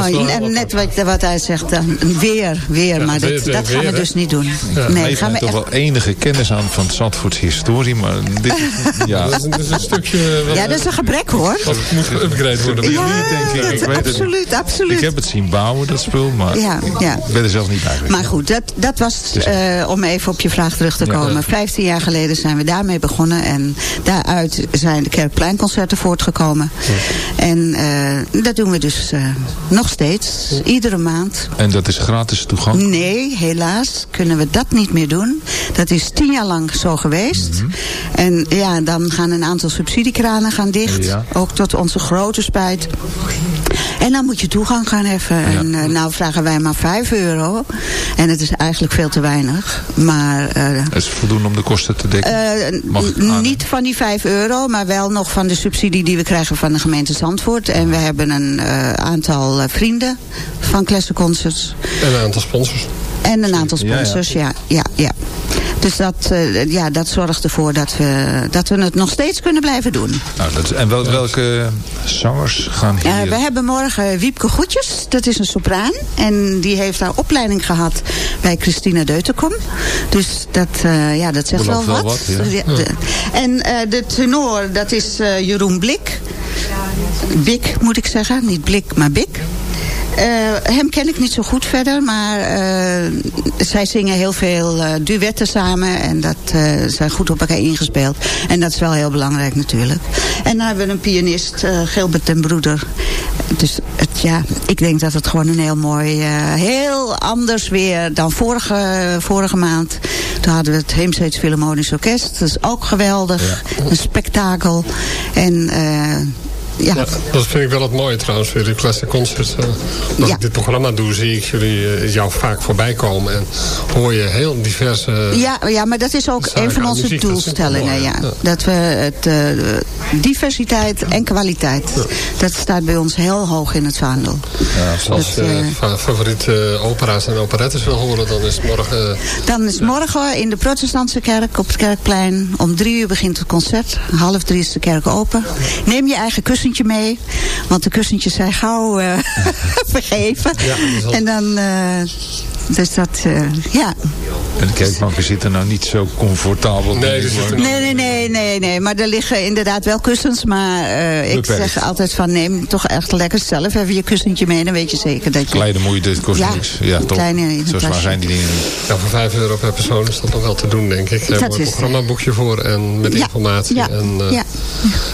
dat oh, en net wat, wat hij zegt, dan weer, weer. maar weer, dat, weer, dat gaan weer, we dus niet doen. Ja, nee, we heeft toch echt... wel enige kennis aan van Zandvoorts historie, maar dit, ja. Dat is, een- dat is een stukje... wat- Ja, dat is een gebrek hoor. Wat moet geüpgrade worden. Ja, denk ik. Ik dat- weet het absoluut, absoluut. Ik heb het zien bouwen, dat spul, maar Ja, ja. ik ben er zelf niet bij geweest. Maar goed, dat, dat was, eh, om even op je vraag terug te komen. Vijftien jaar geleden zijn we daarmee begonnen. En daaruit zijn de Kerkpleinconcerten voortgekomen. En eh, dat doen we dus eh, nog steeds. Iedere maand. En dat is gratis toegang? Nee, helaas kunnen we dat niet meer doen. Dat is tien jaar lang zo geweest. Mhm. En ja, dan gaan een aantal subsidiekranen gaan dicht. Ook tot onze grote spijt. En dan moet je toegang gaan heffen. En eh, nou vragen wij maar 5 euro. En het is eigenlijk veel te weinig. Maar eh, Het is voldoende om de kosten te dekken? eh, niet van die 5 euro, maar wel nog van de subsidie die we krijgen van de gemeente Zandvoort. En we hebben een eh, aantal eh, vrienden van Classic Concerts. En een aantal sponsors. En een aantal sponsors, ja. ja, ja, Dus dat, eh, ja, dat zorgt ervoor dat we, dat we het nog steeds kunnen blijven doen. Nou, dat, en wel, welke zangers gaan hier? Uh, we hebben morgen Wiepke Goedjes, dat is een sopraan. En die heeft haar opleiding gehad bij Christina Deutenkom. Dus dat, uh, ja, dat zegt wel, wel wat. wat, ja. De- de- En de tenor, dat is Jeroen Blik. Bik moet ik zeggen, niet Blik, maar Bik. Uh, hem ken ik niet zo goed verder, maar uh, zij zingen heel veel uh, duetten samen en dat zijn goed op elkaar ingespeeld. En dat is wel heel belangrijk natuurlijk. En dan hebben we een pianist, Gilbert den Broeder. Dus het, ja, ik denk dat het gewoon een heel mooi, heel anders weer dan vorige, vorige maand. Toen hadden we het Heemsteeds Philharmonisch Orkest. Dat is ook geweldig, ja. een spektakel. En ja. ja. dat vind ik wel het mooie trouwens voor die Classic Concerts. Uh, als Ja. ik dit programma doe, zie ik jullie, uh, jou vaak voorbij komen. En hoor je heel diverse... Ja, ja maar dat is ook een van onze muziek. Dat doelstellingen. ik Ja. Dat we het, uh, diversiteit en kwaliteit. Dat staat bij ons heel hoog in het vaandel. Als Dat, je eh, fa- favoriete opera's en operettes wil horen, dan is het morgen... Dan is morgen in de protestantse kerk op het kerkplein. Om drie uur begint het concert. Half drie is de kerk open. Neem je eigen kussentje mee. Want de kussentjes zijn gauw eh, vergeven. Ja, En dan... eh, dus dat, eh, ja. En de kerkbanken zitten nou niet zo comfortabel. Nee, Nee, nee, nee, nee, nee. Maar er liggen inderdaad wel kussens. Maar eh, ik zeg altijd van neem toch echt lekker zelf even je kussentje mee. Dan weet je zeker dat je... Kleine moeite, het kost Ja, niks. Ja, toch? kleine Zo zwaar zijn die dingen. Ja, voor 5 euro per persoon is dat nog wel te doen, denk ik. Daar hebben we een programmaboekje voor en met Ja, informatie. ja, En, eh, ja.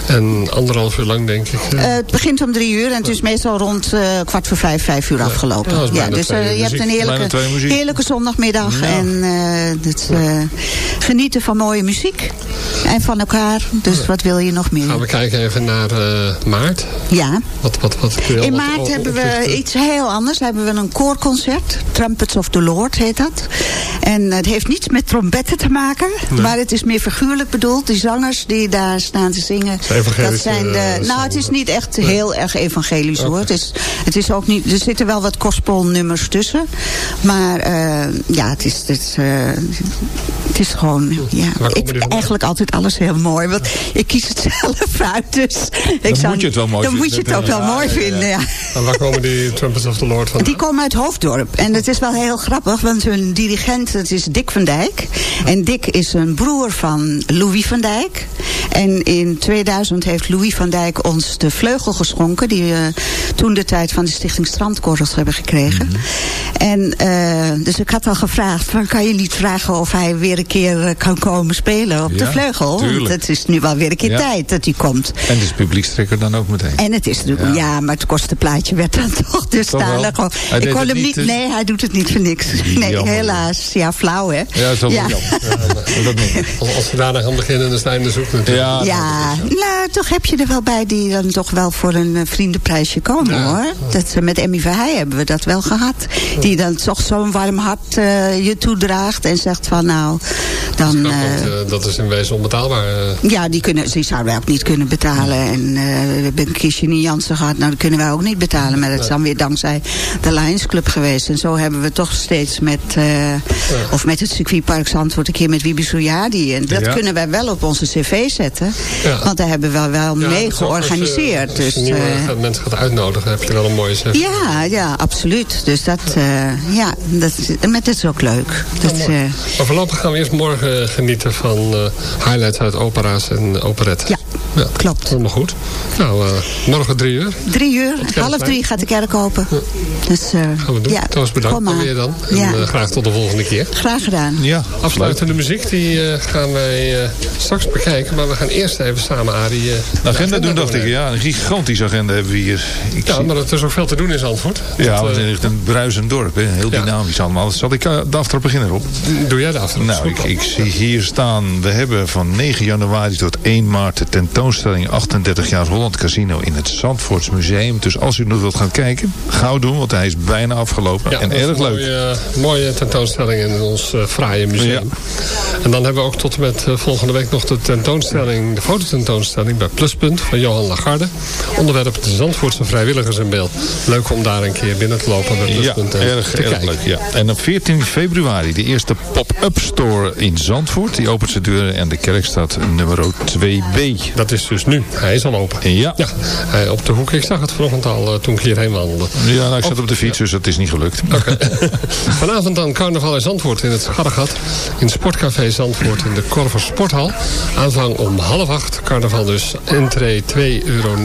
en anderhalf uur lang, denk ik. het begint om drie uur en het is meestal rond eh, kwart voor vijf, vijf uur afgelopen. Ja, dat is bijna dus eh, je hebt een heerlijke, muziek. heerlijke zondagmiddag. En eh, het, eh, genieten van mooie muziek. En van elkaar. Dus wat wil je nog Gaan meer? we kijken even naar eh, maart. Ja. Wat, wat, wat In wat maart hebben we iets heel anders. Hebben we een koorconcert. Trumpets of the Lord heet dat. En het heeft niets met trompetten te maken. Maar het is meer figuurlijk bedoeld. Die zangers die daar staan te zingen. Dat zijn de, nou, het is niet echt heel erg evangelisch hoor. Het is, het is ook niet, er zitten wel wat gospelnummers tussen. Maar eh, ja, het is, het, is, eh, het is gewoon... Ja, ik, vandaan? eigenlijk altijd alles heel mooi. Want ik kies het zelf uit. Dus ik zou, moet je het wel mooi Dan moet je vinden. het ook wel Ja, mooi ja, vinden, ja. En waar komen die Trumpets of the Lord van? Die komen uit Hoofddorp. En het is wel heel grappig, want hun dirigent dat is Dick van Dijk. En Dick is een broer van Louis van Dijk. En in 2000 heeft Louis van Dijk ons de vleugel geschonken... die we toen de tijd van de Stichting Strandkorrels hebben gekregen. En eh, dus ik had al gevraagd, van, kan je niet vragen of hij weer een keer eh, kan komen spelen op de vleugel? Want tuurlijk. het is nu wel weer een keer Ja. tijd dat hij komt. En het is publiekstrekker dan ook meteen. En het is natuurlijk, ja, Ja. maar het kostenplaatje werd dan toch dus. Hij Ik kon hem niet, eh, nee, hij doet het niet voor niks. Nee, Jammer. helaas. Ja, flauw hè. Ja, wel ja. jammer. Dat niet. Als, we daarna gaan beginnen, dan sta je in de zoek natuurlijk. Ja, Ja, nou, toch heb je er wel bij die dan toch wel voor een eh, vriendenprijsje komen, Ja. hoor. Dat, met Emmy Verheij hebben we dat wel gehad. Die dan toch zo'n warm hart eh, je toedraagt en zegt van, nou, dan... Nou, eh, want, eh, dat is in wezen onbetaalbaar. eh. ja, die, kunnen, die zouden wij ook niet kunnen betalen. En eh, we hebben een in Jansen gehad. Nou, dat kunnen wij ook niet betalen. Maar dat is dan weer dankzij de Lions Club geweest. En zo hebben we toch steeds met... eh, Of met het circuitpark Zandvoort een keer met Wibi Souyadi. En dat Ja. kunnen wij wel op onze cv zetten. Ja. Want daar hebben we wel mee dat is georganiseerd. Als je, als je dus, nieuwe eh, mensen gaat uitnodigen, heb je wel een mooie zeg. ja, ja, absoluut. Dus dat, eh, ja, dat, met is ook leuk. Dat, mooi. eh, Maar voorlopig gaan we eerst morgen genieten van eh, highlights uit opera's en operettes. Ja, ja. klopt. Helemaal goed. Nou, eh, morgen drie uur. drie uur, half drie gaat de kerk open. Dus, eh, Gaan we doen. Ja, Thomas, bedankt kom maar. maar weer dan. En Ja. eh, graag tot de volgende keer. Graag gedaan. Ja, Afsluitende muziek die eh, gaan wij eh, straks bekijken. Maar we gaan eerst even samen, Arie... eh, De agenda doen, dacht ik. Ja, een gigantische agenda hebben we hier. Ik Ja, zie- maar er is ook veel te doen in Zandvoort. ja, Want, het is echt een bruisend dorp. Hè. Heel Ja. dynamisch allemaal. Zal ik de aftrap beginnen, Rob? Doe jij de aftrap? Nou, ik, ik zie hier staan. We hebben van 9 januari tot 1 maart de tentoonstelling tentoonstelling 38 jaar Holland Casino in het Zandvoorts Museum. Dus als u nog wilt gaan kijken, gauw doen, want hij is bijna afgelopen. en erg leuk. Mooie, mooie tentoonstelling in ons uh, fraaie museum. En dan hebben we ook tot en met uh, volgende week nog de tentoonstelling, de fototentoonstelling bij Pluspunt van Johan Lagarde. Onderwerp de Zandvoortse vrijwilligers in beeld. Leuk om daar een keer binnen te lopen bij Pluspunt. Ja, erg, erg leuk. Ja. En op 14 februari de eerste pop-up store in Zandvoort. Die opent zijn deuren en de Kerkstraat nummer 2B. Dat is dus nu. Hij is al open. Ja. ja op de hoek. Ik zag het vanochtend al uh, toen ik hierheen wandelde. Ja, nou, ik zat op de fiets, dus dat is niet gelukt. Okay. Vanavond dan carnaval in Zandvoort in het Scharregat. In Sportcafé Zandvoort in de Korver Sporthal. Aanvang om half acht. Carnaval dus. Entree 2,99 euro.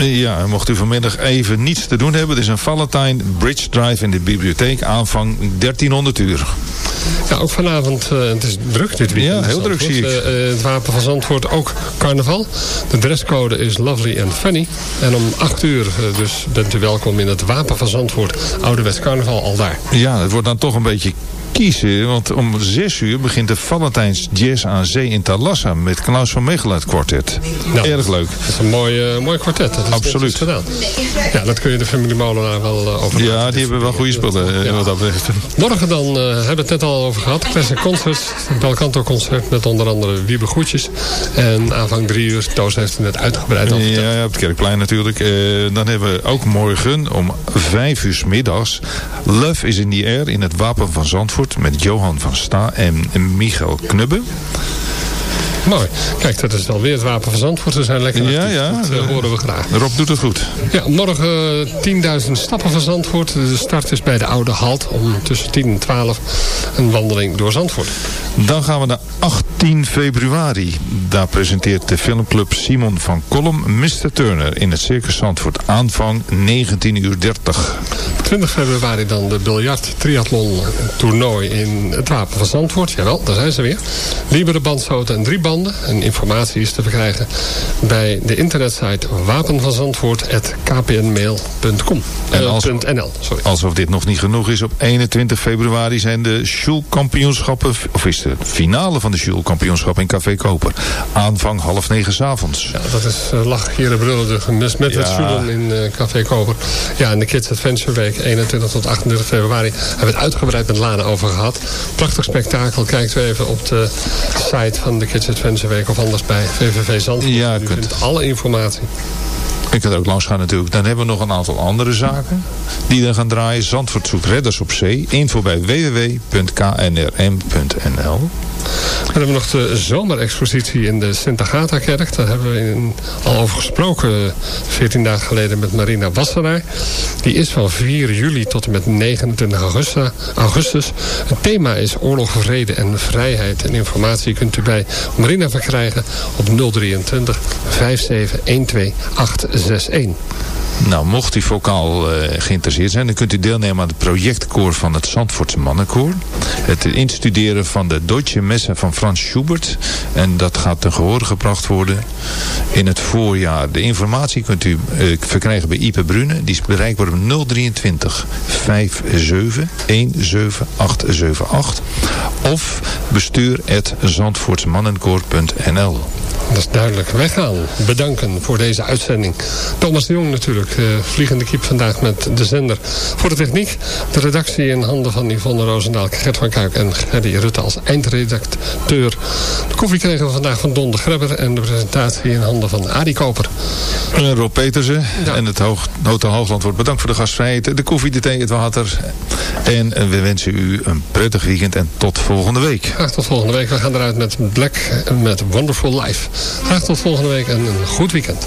Ja, en mocht u vanmiddag even niets te doen hebben. Er is een Valentine Bridge Drive in de bibliotheek. Aanvang 1300 uur. Ja, ook vanavond, uh, het is druk dit weekend. Ja, heel druk zie ik. Uh, het Wapen van Zandvoort ook carnaval. De dresscode is lovely and funny. En om 8 uur, uh, dus bent u welkom in het Wapen van Zandvoort. Ouderwets carnaval al daar. Ja, het wordt dan toch een beetje kiezen. Want om 6 uur begint de Valentijns Jazz aan Zee in Talassa met Klaus van Mechelen het kwartet. Nou, Erg leuk. Dat is een mooi, uh, mooi kwartet. Dat is Absoluut. Gedaan. Ja, dat kun je de familie Molenaar wel uh, over. Ja, die hebben wel goede spullen. Ja. Wat dat betreft. Morgen dan uh, hebben we het net al over gehad. Classic Concert, Belcanto concert met onder andere Wiebe Goedjes. En aanvang 3 uur, Toos heeft het net uitgebreid. Ja, ja, op het Kerkplein natuurlijk. dan hebben we ook morgen om 5 uur middags Love is in the Air in het Wapen van Zandvoort met Johan van Sta en Michael Knubbe. Mooi. Kijk, dat is alweer het wapen van Zandvoort. Ze zijn lekker Ja, ja. Dat uh, horen we graag. Rob doet het goed. Ja, morgen uh, 10.000 stappen van Zandvoort. De start is bij de Oude Halt om tussen 10 en 12 een wandeling door Zandvoort. Dan gaan we naar 18 februari. Daar presenteert de filmclub Simon van Kolm Mr. Turner in het Circus Zandvoort. Aanvang 19 uur 30. 20 februari dan de biljart triathlon toernooi in het Wapen van Zandvoort. Jawel, daar zijn ze weer. Libere bandstoten en drie En informatie is te verkrijgen bij de internetsite wapenvanzandvoort.kpnmail.com. En als, uh, .nl, sorry. alsof dit nog niet genoeg is, op 21 februari zijn de Schulkampioenschappen, of is de finale van de Schulkampioenschap in Café Koper. Aanvang half negen s'avonds. Ja, dat is uh, lach, hier brullen, de gemis met het Schulen in uh, Café Koper. Ja, en de Kids Adventure Week, 21 tot 28 februari, hebben we het uitgebreid met Lana over gehad. Prachtig spektakel, kijkt u even op de site van de Kids Adventure Week of anders bij VVV Zandvoort. Ja, u kunt alle informatie. Ik kan er ook langs gaan natuurlijk. Dan hebben we nog een aantal andere zaken die dan gaan draaien. Zandvoort zoekt redders op zee. Info bij www.knrm.nl dan hebben we nog de zomerexpositie in de Sint Agatha-kerk. Daar hebben we al over gesproken 14 dagen geleden met Marina Wassenaar. Die is van 4 juli tot en met 29 augustus. augustus. Het thema is oorlog, vrede en vrijheid. En informatie kunt u bij Marina verkrijgen op 023 5712 861. Nou, mocht u vocaal uh, geïnteresseerd zijn... dan kunt u deelnemen aan het projectkoor van het Zandvoortse Mannenkoor. Het instuderen van de Deutsche Messe van Frans Schubert. En dat gaat ten gehore gebracht worden in het voorjaar. De informatie kunt u uh, verkrijgen bij Ipe Brune. Die is bereikbaar op 023 57 17878. Of bestuur Dat is duidelijk. Wij gaan bedanken voor deze uitzending. Thomas de Jong natuurlijk, uh, vliegende kip vandaag met de zender. Voor de techniek, de redactie in handen van Yvonne Roosendaal, Gert van Kuik en Gerry Rutte als eindredacteur. De koffie kregen we vandaag van Don de Grebber en de presentatie in handen van Adi Koper. En Rob Petersen ja. en het Hoog, Hotel Hoogland wordt bedankt voor de gastvrijheid, de koffie, de thee, het water. En we wensen u een prettig weekend en tot volgende week. Graag tot volgende week. We gaan eruit met Black en met Wonderful Life. Graag tot volgende week en een goed weekend.